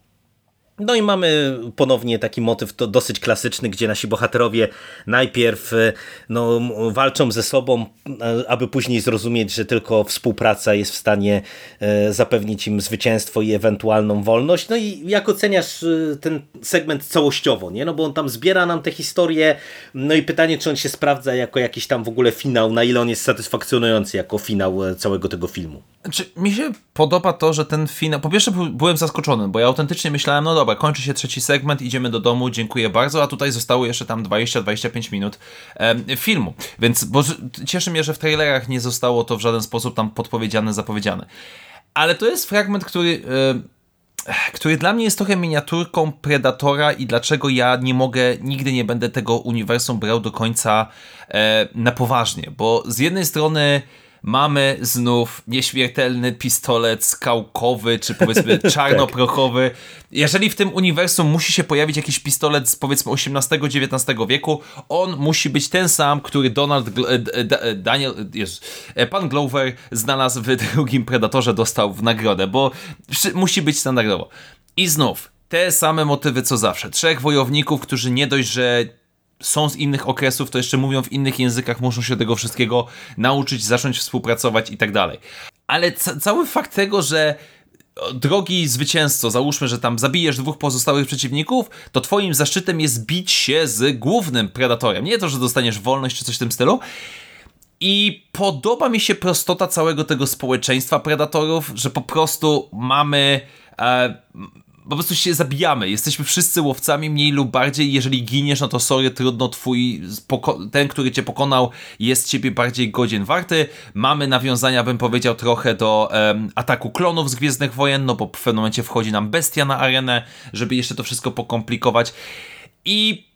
Speaker 1: No i mamy ponownie taki motyw to dosyć klasyczny, gdzie nasi bohaterowie najpierw e, no, walczą ze sobą, e, aby później zrozumieć, że tylko współpraca jest w stanie e, zapewnić im zwycięstwo i ewentualną wolność. No i jak oceniasz ten segment całościowo, nie? No bo on tam zbiera nam te historie, no i pytanie, czy on się sprawdza jako jakiś tam w ogóle finał, na ile on jest satysfakcjonujący jako finał całego tego filmu.
Speaker 2: Znaczy, mi się podoba to, że ten finał. Po pierwsze, byłem zaskoczony, bo ja autentycznie myślałem, no dobra, kończy się trzeci segment, idziemy do domu, dziękuję bardzo, a tutaj zostało jeszcze tam 20-25 minut e, filmu. Więc bo, cieszy mnie, że w trailerach nie zostało to w żaden sposób tam podpowiedziane, zapowiedziane. Ale to jest fragment, który. E, który dla mnie jest trochę miniaturką Predatora i dlaczego ja nie mogę, nigdy nie będę tego uniwersum brał do końca e, na poważnie, bo z jednej strony mamy znów nieśmiertelny pistolet skałkowy, czy powiedzmy czarnoprochowy. Jeżeli w tym uniwersum musi się pojawić jakiś pistolet z powiedzmy XVIII-XIX wieku, on musi być ten sam, który Donald e, e, Daniel, Jezus, e, pan Glover znalazł w drugim Predatorze, dostał w nagrodę, bo musi być standardowo. I znów, te same motywy co zawsze. Trzech wojowników, którzy nie dość, że są z innych okresów, to jeszcze mówią w innych językach, muszą się tego wszystkiego nauczyć, zacząć współpracować i tak dalej. Ale ca cały fakt tego, że drogi zwycięzco, załóżmy, że tam zabijesz dwóch pozostałych przeciwników, to twoim zaszczytem jest bić się z głównym predatorem. Nie to, że dostaniesz wolność czy coś w tym stylu. I podoba mi się prostota całego tego społeczeństwa predatorów, że po prostu mamy. E, po prostu się zabijamy. Jesteśmy wszyscy łowcami, mniej lub bardziej. Jeżeli giniesz, no to sorry, trudno, twój, ten, który cię pokonał, jest ciebie bardziej godzien warty. Mamy nawiązania, bym powiedział, trochę do um, ataku klonów z Gwiezdnych Wojen, no bo w pewnym momencie wchodzi nam bestia na arenę, żeby jeszcze to wszystko pokomplikować. I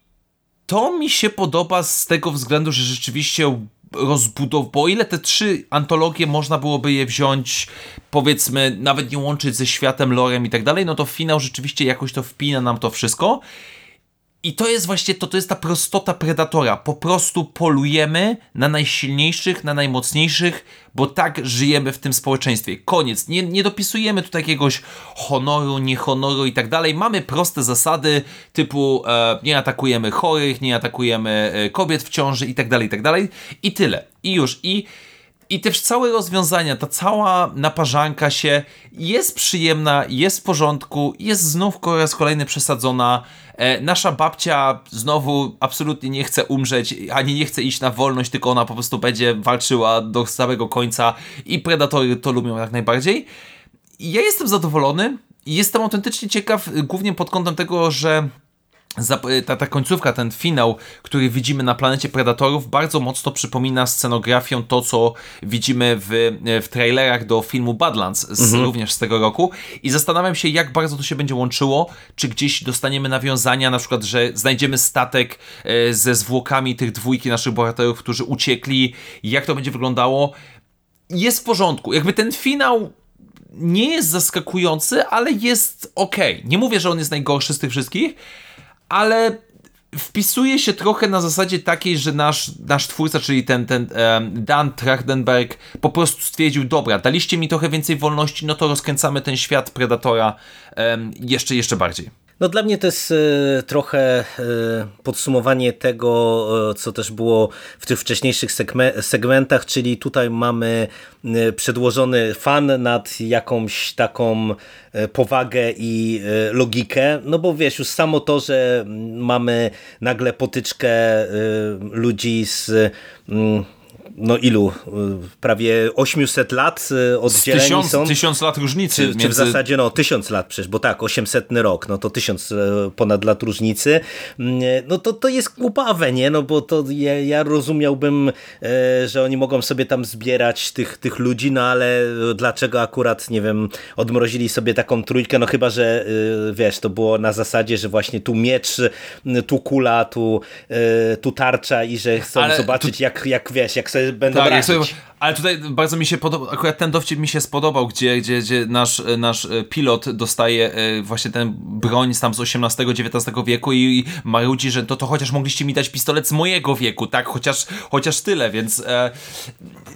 Speaker 2: to mi się podoba z tego względu, że rzeczywiście rozbudow, bo o ile te trzy antologie można byłoby je wziąć, powiedzmy, nawet nie łączyć ze światem, lorem i tak dalej, no to finał rzeczywiście jakoś to wpina nam to wszystko. I to jest właśnie to, to jest ta prostota Predatora. Po prostu polujemy na najsilniejszych, na najmocniejszych, bo tak żyjemy w tym społeczeństwie. Koniec. Nie, nie dopisujemy tu jakiegoś honoru, niehonoru i tak dalej. Mamy proste zasady typu e, nie atakujemy chorych, nie atakujemy e, kobiet w ciąży i tak dalej, i tak dalej. I tyle. I już. I i też całe rozwiązania, ta cała naparzanka się jest przyjemna, jest w porządku, jest znów po raz kolejny przesadzona. E, nasza babcia znowu absolutnie nie chce umrzeć, ani nie chce iść na wolność, tylko ona po prostu będzie walczyła do samego końca i predatory to lubią jak najbardziej. Ja jestem zadowolony jestem autentycznie ciekaw, głównie pod kątem tego, że ta, ta końcówka, ten finał, który widzimy na planecie Predatorów, bardzo mocno przypomina scenografią to, co widzimy w, w trailerach do filmu Badlands, z, mhm. również z tego roku. I zastanawiam się, jak bardzo to się będzie łączyło. Czy gdzieś dostaniemy nawiązania, na przykład, że znajdziemy statek e, ze zwłokami tych dwójki naszych bohaterów, którzy uciekli, jak to będzie wyglądało. Jest w porządku. Jakby ten finał nie jest zaskakujący, ale jest ok. Nie mówię, że on jest najgorszy z tych wszystkich, ale wpisuje się trochę na zasadzie takiej, że nasz, nasz twórca, czyli ten, ten um, Dan Trachtenberg po prostu stwierdził, dobra, daliście mi trochę więcej wolności, no to rozkręcamy ten świat Predatora um, jeszcze, jeszcze bardziej.
Speaker 1: No dla mnie to jest e, trochę e, podsumowanie tego, e, co też było w tych wcześniejszych segmentach, czyli tutaj mamy przedłożony fan nad jakąś taką powagę i logikę, no bo wiesz, już samo to, że mamy nagle potyczkę ludzi z no ilu? Prawie 800 lat y, oddzieleni
Speaker 2: tysiąc,
Speaker 1: są.
Speaker 2: Tysiąc lat różnicy. Czy,
Speaker 1: między... czy w zasadzie no tysiąc lat przecież, bo tak, 800 rok, no to tysiąc y, ponad lat różnicy. Mm, no to to jest głupawe, nie? No bo to ja, ja rozumiałbym, że oni mogą sobie tam zbierać tych, tych ludzi, no ale dlaczego akurat, nie wiem, odmrozili sobie taką trójkę, no chyba, że y, wiesz, to było na zasadzie, że właśnie tu miecz, tu kula, tu, tu tarcza i że chcą ale zobaczyć tu... jak, jak wiesz, jak sobie będą tak, Sobie,
Speaker 2: ale tutaj bardzo mi się podoba, akurat ten dowcip mi się spodobał, gdzie, gdzie, gdzie nasz, nasz e, pilot dostaje e, właśnie ten broń tam z XVIII-XIX wieku i, i marudzi, że to, to chociaż mogliście mi dać pistolet z mojego wieku, tak? Chociaż, chociaż tyle, więc e,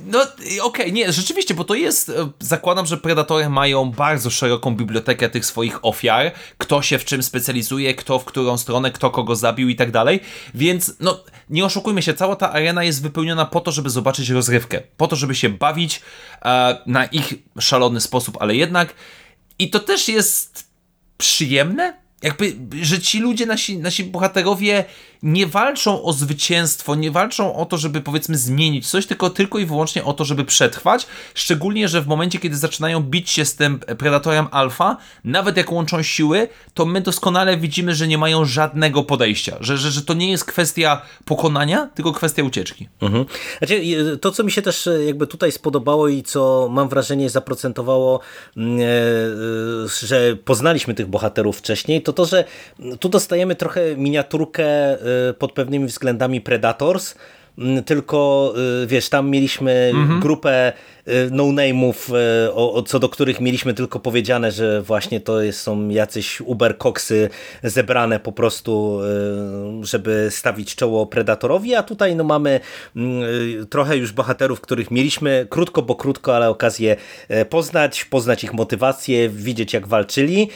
Speaker 2: no okej, okay, nie, rzeczywiście, bo to jest, e, zakładam, że Predatory mają bardzo szeroką bibliotekę tych swoich ofiar, kto się w czym specjalizuje, kto w którą stronę, kto kogo zabił i tak dalej, więc no nie oszukujmy się, cała ta arena jest wypełniona po to, żeby zobaczyć rozrywkę, po to, żeby się bawić e, na ich szalony sposób, ale jednak i to też jest przyjemne, jakby, że ci ludzie, nasi, nasi bohaterowie nie walczą o zwycięstwo, nie walczą o to, żeby powiedzmy zmienić coś, tylko tylko i wyłącznie o to, żeby przetrwać. Szczególnie, że w momencie, kiedy zaczynają bić się z tym predatorem alfa, nawet jak łączą siły, to my doskonale widzimy, że nie mają żadnego podejścia, że, że, że to nie jest kwestia pokonania, tylko kwestia ucieczki.
Speaker 1: Mhm. Znaczy, to, co mi się też e, jakby tutaj spodobało i co mam wrażenie zaprocentowało, mm, e, że poznaliśmy tych bohaterów wcześniej, to to, że tu dostajemy trochę miniaturkę Y, pod pewnymi względami Predators, tylko wiesz, tam mieliśmy mhm. grupę no-name'ów, co do których mieliśmy tylko powiedziane, że właśnie to są jacyś uberkoksy zebrane po prostu, żeby stawić czoło Predatorowi, a tutaj no mamy trochę już bohaterów, których mieliśmy krótko, bo krótko, ale okazję poznać, poznać ich motywację, widzieć jak walczyli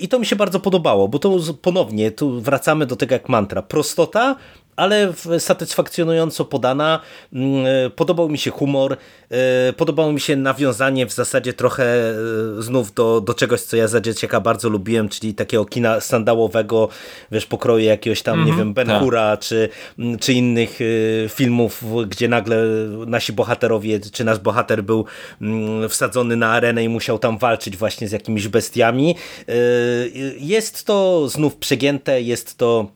Speaker 1: i to mi się bardzo podobało, bo to ponownie, tu wracamy do tego jak mantra. Prostota, ale satysfakcjonująco podana. Mm, e, podobał mi się humor, e, podobało mi się nawiązanie w zasadzie trochę e, znów do, do czegoś, co ja za dzieciaka bardzo lubiłem, czyli takiego kina sandałowego, wiesz, pokroju jakiegoś tam, mm -hmm, nie mhm, wiem, Ben tak. Hura, czy, mm, czy innych filmów, gdzie nagle nasi bohaterowie, czy nasz bohater był mm, wsadzony na arenę i musiał tam walczyć właśnie z jakimiś bestiami. Jest to znów przegięte, jest to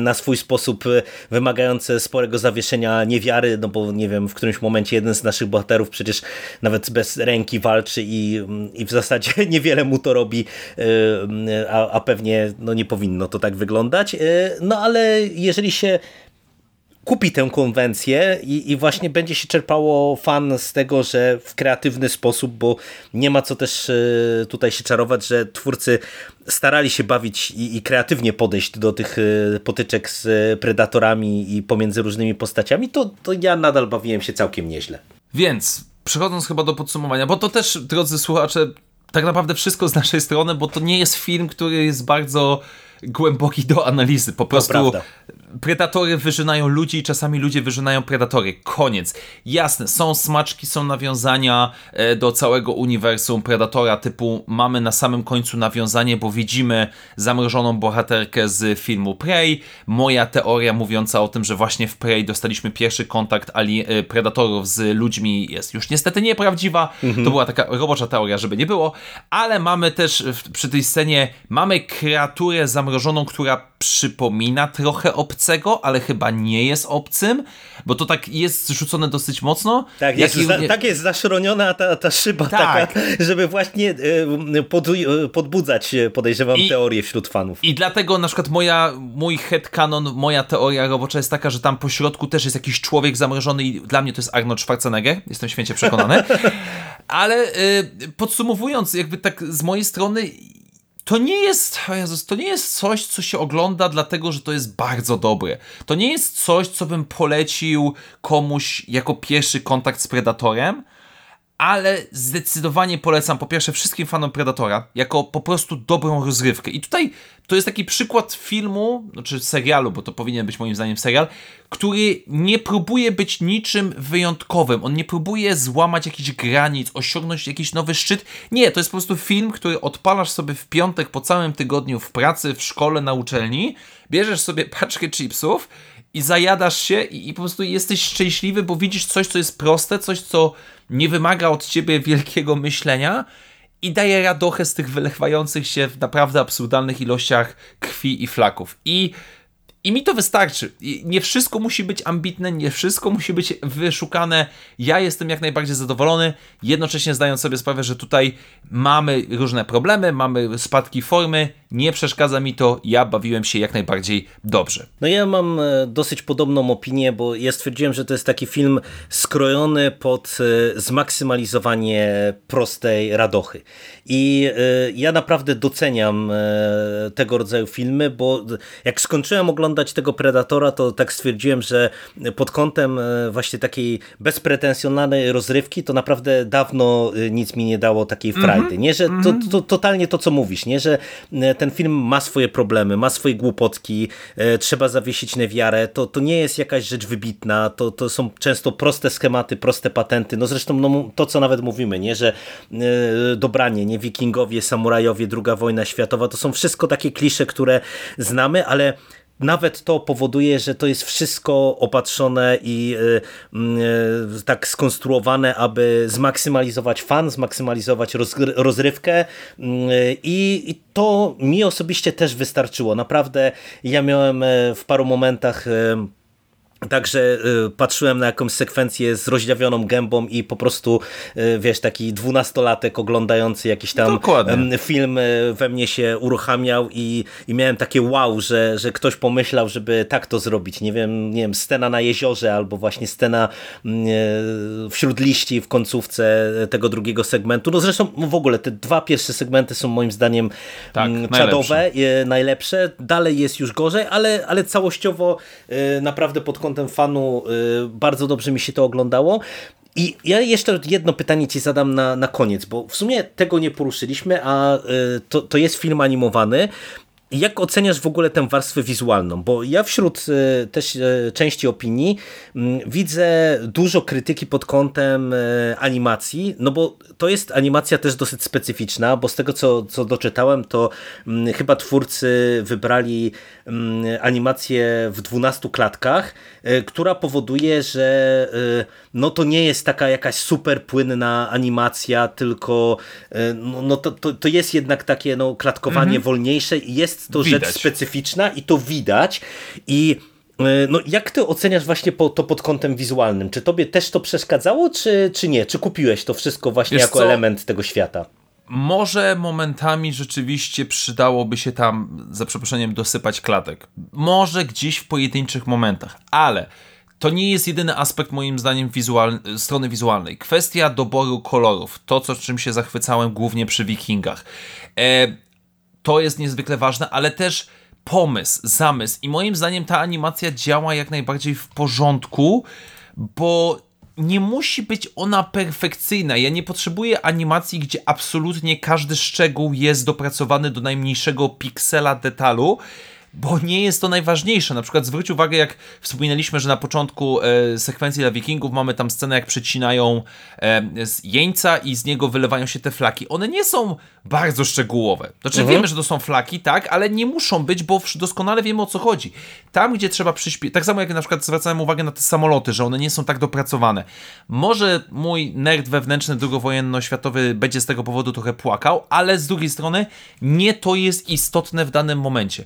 Speaker 1: na swój sposób e, wymagające sporego zawieszenia niewiary, no bo nie wiem, w którymś momencie jeden z naszych bohaterów przecież nawet bez ręki walczy i, i w zasadzie niewiele mu to robi, e, a, a pewnie no nie powinno to tak wyglądać. No ale jeżeli się kupi tę konwencję i, i, właśnie będzie się czerpało fan z tego, że w kreatywny sposób, bo nie ma co też e, tutaj się czarować, że twórcy starali się bawić i, i kreatywnie podejść do tych e, potyczek z predatorami i pomiędzy różnymi postaciami, to, to ja nadal bawiłem się całkiem nieźle.
Speaker 2: Więc przechodząc chyba do podsumowania, bo to też, drodzy słuchacze, tak naprawdę wszystko z naszej strony, bo to nie jest film, który jest bardzo głęboki do analizy. Po prostu predatory wyżynają ludzi i czasami ludzie wyżynają predatory. Koniec. Jasne, są smaczki, są nawiązania e, do całego uniwersum Predatora, typu mamy na samym końcu nawiązanie, bo widzimy zamrożoną bohaterkę z filmu Prey. Moja teoria mówiąca o tym, że właśnie w Prey dostaliśmy pierwszy kontakt ali e, Predatorów z ludźmi jest już niestety nieprawdziwa. Mhm. To była taka robocza teoria, żeby nie było. Ale mamy też przy tej scenie, mamy kreaturę zamrożoną, która przypomina trochę obcego, ale chyba nie jest obcym, bo to tak jest rzucone dosyć mocno.
Speaker 1: Tak, jest, za, tak jest zaszroniona ta, ta szyba tak. taka, żeby właśnie e, pod, e, podbudzać, e, podejrzewam, I, teorię wśród fanów.
Speaker 2: I dlatego na przykład moja, mój headcanon, moja teoria robocza jest taka, że tam po środku też jest jakiś człowiek zamrożony i dla mnie to jest Arnold Schwarzenegger, jestem święcie przekonany. Ale podsumowując, jakby tak z mojej strony to nie jest, Jezus, to nie jest coś, co się ogląda dlatego, że to jest bardzo dobre. To nie jest coś, co bym polecił komuś jako pierwszy kontakt z Predatorem, ale zdecydowanie polecam po pierwsze wszystkim fanom Predatora jako po prostu dobrą rozrywkę. I tutaj to jest taki przykład filmu, znaczy serialu, bo to powinien być moim zdaniem serial, który nie próbuje być niczym wyjątkowym. On nie próbuje złamać jakichś granic, osiągnąć jakiś nowy szczyt. Nie, to jest po prostu film, który odpalasz sobie w piątek po całym tygodniu w pracy, w szkole, na uczelni, bierzesz sobie paczkę chipsów i zajadasz się i, i po prostu jesteś szczęśliwy, bo widzisz coś, co jest proste, coś, co nie wymaga od ciebie wielkiego myślenia i daje radochę z tych wylewających się w naprawdę absurdalnych ilościach krwi i flaków. I i mi to wystarczy. Nie wszystko musi być ambitne, nie wszystko musi być wyszukane. Ja jestem jak najbardziej zadowolony, jednocześnie zdając sobie sprawę, że tutaj mamy różne problemy, mamy spadki formy, nie przeszkadza mi to, ja bawiłem się jak najbardziej dobrze.
Speaker 1: No ja mam e, dosyć podobną opinię, bo ja stwierdziłem, że to jest taki film skrojony pod e, zmaksymalizowanie prostej radochy. I e, ja naprawdę doceniam tego rodzaju filmy, bo jak skończyłem oglądać tego Predatora, to tak stwierdziłem, że pod kątem właśnie takiej bezpretensjonalnej rozrywki, to naprawdę dawno nic mi nie dało takiej frajdy. Mm -hmm. Nie, że to, mhm. to, totalnie to, co mówisz, nie, że ten film ma swoje problemy, ma swoje głupotki, e, trzeba zawiesić newiarę, to, to nie jest jakaś rzecz wybitna, to, to są często proste schematy, proste patenty, no zresztą no, to, co nawet mówimy, nie, że e, dobranie, nie, wikingowie, samurajowie, druga wojna światowa, to są wszystko takie klisze, które znamy, ale nawet to powoduje, że to jest wszystko opatrzone i y, tak skonstruowane, aby zmaksymalizować fan, zmaksymalizować rozrywkę y, i to mi osobiście też wystarczyło. Naprawdę ja miałem w paru momentach Także y, patrzyłem na jakąś sekwencję z rozdziawioną gębą i po prostu, y, wiesz, taki dwunastolatek oglądający jakiś tam Dokładnie. film y, we mnie się uruchamiał i, i miałem takie wow, że, że ktoś pomyślał, żeby tak to zrobić. Nie wiem, nie wiem, scena na jeziorze albo właśnie scena mm, wśród liści w końcówce tego drugiego segmentu. No zresztą w ogóle te dwa pierwsze segmenty są moim zdaniem tak, mm, czadowe, najlepsze. najlepsze. Dalej jest już gorzej, ale, ale całościowo naprawdę pod kątem kątem fanu y, bardzo dobrze mi się to oglądało. I ja jeszcze jedno pytanie ci zadam na, na koniec, bo w sumie tego nie poruszyliśmy, a y, to, to jest film animowany jak oceniasz w ogóle tę warstwę wizualną? Bo ja wśród e, też części opinii mm, widzę dużo krytyki pod kątem animacji, no bo to jest animacja też dosyć specyficzna, bo z tego co, co doczytałem, to mm, chyba twórcy wybrali animację w 12 klatkach, która powoduje, że no to nie jest taka jakaś super płynna animacja, tylko no, no to, to, to jest jednak takie no, klatkowanie mhm. wolniejsze i jest to widać. rzecz specyficzna i to widać i e, no, jak ty oceniasz właśnie po, to pod kątem wizualnym? Czy tobie też to przeszkadzało, czy, czy nie? Czy kupiłeś to wszystko właśnie Wiesz jako co? element tego świata?
Speaker 2: Może momentami rzeczywiście przydałoby się tam, za przeproszeniem, dosypać klatek. Może gdzieś w pojedynczych momentach, ale to nie jest jedyny aspekt moim zdaniem wizual... strony wizualnej. Kwestia doboru kolorów, to co czym się zachwycałem głównie przy Wikingach. E, to jest niezwykle ważne, ale też pomysł, zamysł. I moim zdaniem ta animacja działa jak najbardziej w porządku, bo nie musi być ona perfekcyjna. Ja nie potrzebuję animacji, gdzie absolutnie każdy szczegół jest dopracowany do najmniejszego piksela detalu bo nie jest to najważniejsze. Na przykład zwróć uwagę, jak wspominaliśmy, że na początku e, sekwencji dla wikingów mamy tam scenę, jak przecinają e, z jeńca i z niego wylewają się te flaki. One nie są bardzo szczegółowe. Znaczy mhm. wiemy, że to są flaki, tak, ale nie muszą być, bo doskonale wiemy o co chodzi. Tam, gdzie trzeba przyspieszyć, tak samo jak na przykład zwracałem uwagę na te samoloty, że one nie są tak dopracowane. Może mój nerd wewnętrzny drugowojenno-światowy będzie z tego powodu trochę płakał, ale z drugiej strony nie to jest istotne w danym momencie.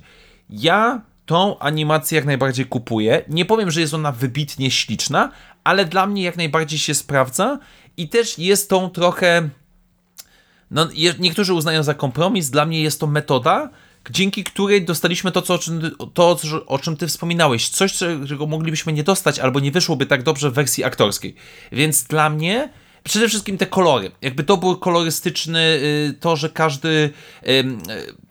Speaker 2: Ja tą animację jak najbardziej kupuję. Nie powiem, że jest ona wybitnie śliczna, ale dla mnie jak najbardziej się sprawdza i też jest tą trochę. No, niektórzy uznają za kompromis, dla mnie jest to metoda, dzięki której dostaliśmy to, co, to o czym ty wspominałeś. Coś, czego moglibyśmy nie dostać, albo nie wyszłoby tak dobrze w wersji aktorskiej. Więc dla mnie Przede wszystkim te kolory. Jakby to był kolorystyczny, y, to, że każdy, y,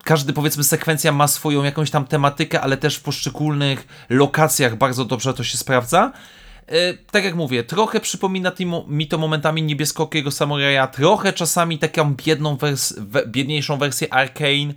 Speaker 2: każdy powiedzmy sekwencja ma swoją jakąś tam tematykę, ale też w poszczególnych lokacjach bardzo dobrze to się sprawdza. Y, tak jak mówię, trochę przypomina mi to momentami niebieskokiego samuraja, trochę czasami taką biedną wers biedniejszą wersję Arcane,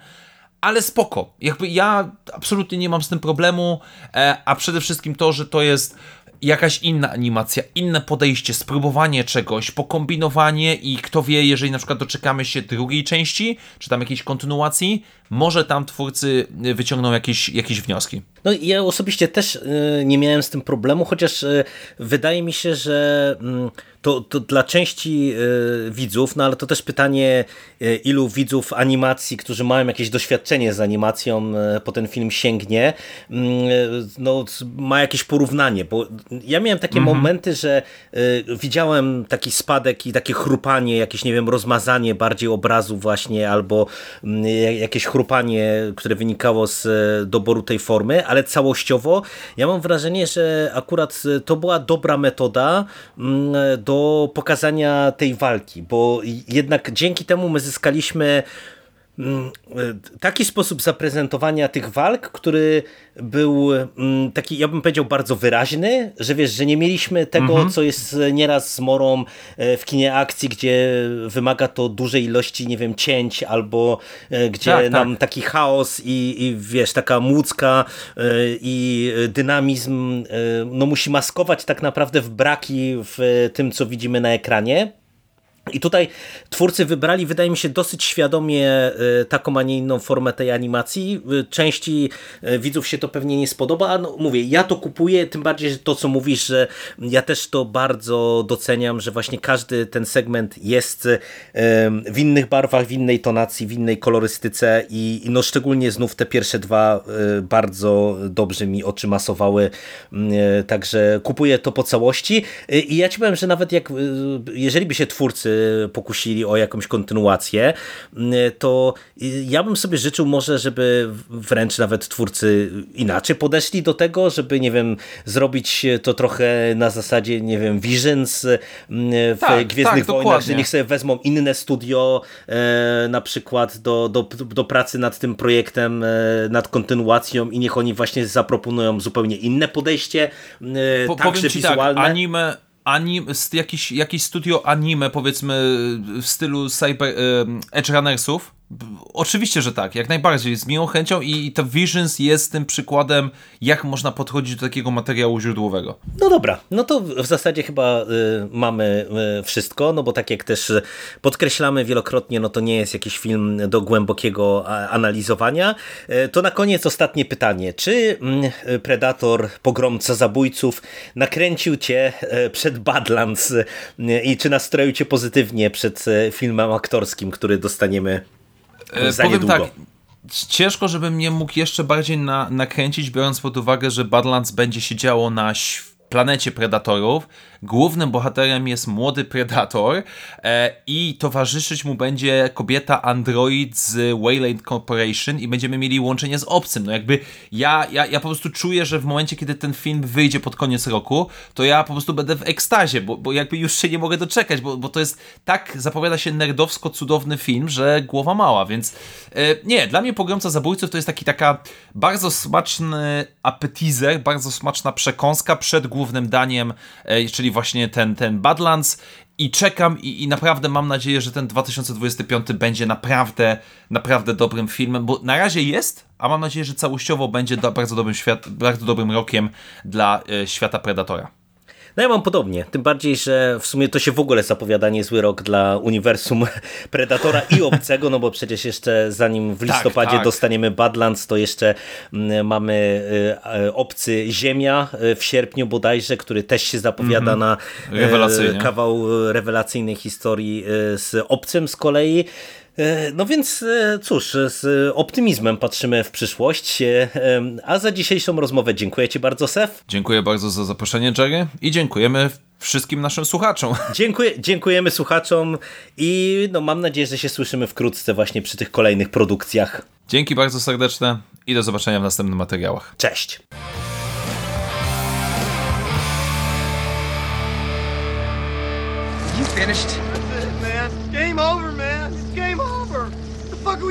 Speaker 2: ale spoko. Jakby ja absolutnie nie mam z tym problemu, e, a przede wszystkim to, że to jest jakaś inna animacja, inne podejście, spróbowanie czegoś, pokombinowanie i kto wie, jeżeli na przykład doczekamy się drugiej części, czy tam jakiejś kontynuacji, może tam twórcy wyciągną jakieś, jakieś wnioski.
Speaker 1: No ja osobiście też y, nie miałem z tym problemu, chociaż y, wydaje mi się, że mm, to, to dla części y, widzów, no ale to też pytanie, ilu widzów animacji, którzy mają jakieś doświadczenie z animacją, po ten film sięgnie, mm, no ma jakieś porównanie, bo ja miałem takie mhm. momenty, że widziałem taki spadek i takie chrupanie, jakieś nie wiem, rozmazanie bardziej obrazu właśnie, albo mm, jakieś chrupanie, które wynikało z doboru tej formy, ale całościowo. Ja mam wrażenie, że akurat to była dobra metoda mm, do pokazania tej walki, bo jednak dzięki temu my zyskaliśmy taki sposób zaprezentowania tych walk, który był mm, taki, ja bym powiedział, bardzo wyraźny, że wiesz, że nie mieliśmy tego, mhm. co jest nieraz z morą e, w kinie akcji, gdzie wymaga to dużej ilości, nie wiem, cięć, albo e, gdzie tak, nam tak. taki chaos i, i wiesz, taka młódzka e, i dynamizm no musi maskować tak naprawdę w braki w tym, co widzimy na ekranie. I tutaj twórcy wybrali, wydaje mi się, dosyć świadomie e, taką, a nie inną formę tej animacji. E, części e, widzów się to pewnie nie spodoba. No, mówię, ja to kupuję, tym bardziej że to, co mówisz, że ja też to bardzo doceniam, że właśnie każdy ten segment jest w innych barwach, w innej tonacji, w innej kolorystyce i no szczególnie znów te pierwsze dwa bardzo dobrze mi oczy masowały, także kupuję to po całości i ja ci powiem, że nawet jak jeżeli by się twórcy pokusili o jakąś kontynuację, to ja bym sobie życzył może, żeby wręcz nawet twórcy inaczej podeszli do tego, żeby, nie wiem, zrobić to trochę na zasadzie, nie wiem, Visions w tak, Gwiezdnych tak, Wojnach, że niech sobie wezmą inne studio e, na przykład do, do, do pracy nad tym projektem, e, nad kontynuacją i niech oni właśnie zaproponują zupełnie inne podejście, e, po, także tak, wizualne.
Speaker 2: Tak, anime anim, jakiś, jakiś studio anime, powiedzmy, w stylu cyber, Edge Runnersów, Oczywiście, że tak, jak najbardziej, z miłą chęcią i to Visions jest tym przykładem, jak można podchodzić do takiego materiału źródłowego.
Speaker 1: No dobra, no to w zasadzie chyba y, mamy y, wszystko, no bo tak jak też podkreślamy wielokrotnie, no to nie jest jakiś film do głębokiego analizowania. Y, to na koniec ostatnie pytanie. Czy mm, Predator, pogromca zabójców nakręcił cię y, przed Badlands y, i czy nastroił cię pozytywnie przed y, filmem aktorskim, który dostaniemy za Powiem niedługo. tak,
Speaker 2: ciężko, żebym nie mógł jeszcze bardziej na, nakręcić, biorąc pod uwagę, że Badlands będzie się działo na planecie Predatorów, Głównym bohaterem jest młody Predator e, i towarzyszyć mu będzie kobieta android z Wayland Corporation i będziemy mieli łączenie z obcym. No jakby ja, ja, ja po prostu czuję, że w momencie, kiedy ten film wyjdzie pod koniec roku, to ja po prostu będę w ekstazie, bo, bo jakby już się nie mogę doczekać, bo, bo to jest tak, zapowiada się nerdowsko cudowny film, że głowa mała, więc e, nie, dla mnie Pogromca Zabójców to jest taki taka bardzo smaczny appetizer, bardzo smaczna przekąska przed głównym daniem, e, czyli czyli właśnie ten, ten Badlands i czekam i, i, naprawdę mam nadzieję, że ten 2025 będzie naprawdę, naprawdę dobrym filmem, bo na razie jest, a mam nadzieję, że całościowo będzie do, bardzo, dobrym świat, bardzo dobrym rokiem dla e, świata Predatora.
Speaker 1: No ja mam podobnie, tym bardziej, że w sumie to się w ogóle zapowiada niezły rok dla uniwersum Predatora i Obcego, no bo przecież jeszcze zanim w tak, listopadzie tak, tak. dostaniemy Badlands, to jeszcze mm, mamy e, Obcy Ziemia e, w sierpniu bodajże, który też się zapowiada mm -hmm. na kawał rewelacyjnej historii z Obcym z kolei. E, no więc e, cóż, z optymizmem patrzymy w przyszłość. E, a za dzisiejszą rozmowę dziękuję Ci bardzo, Sef.
Speaker 2: Dziękuję bardzo za zaproszenie, Jerry, i dziękujemy wszystkim naszym słuchaczom.
Speaker 1: Dziękuję, dziękujemy słuchaczom i no, mam nadzieję, że się słyszymy wkrótce właśnie przy tych kolejnych produkcjach.
Speaker 2: Dzięki bardzo serdeczne i do zobaczenia w następnych materiałach.
Speaker 1: Cześć. You finished?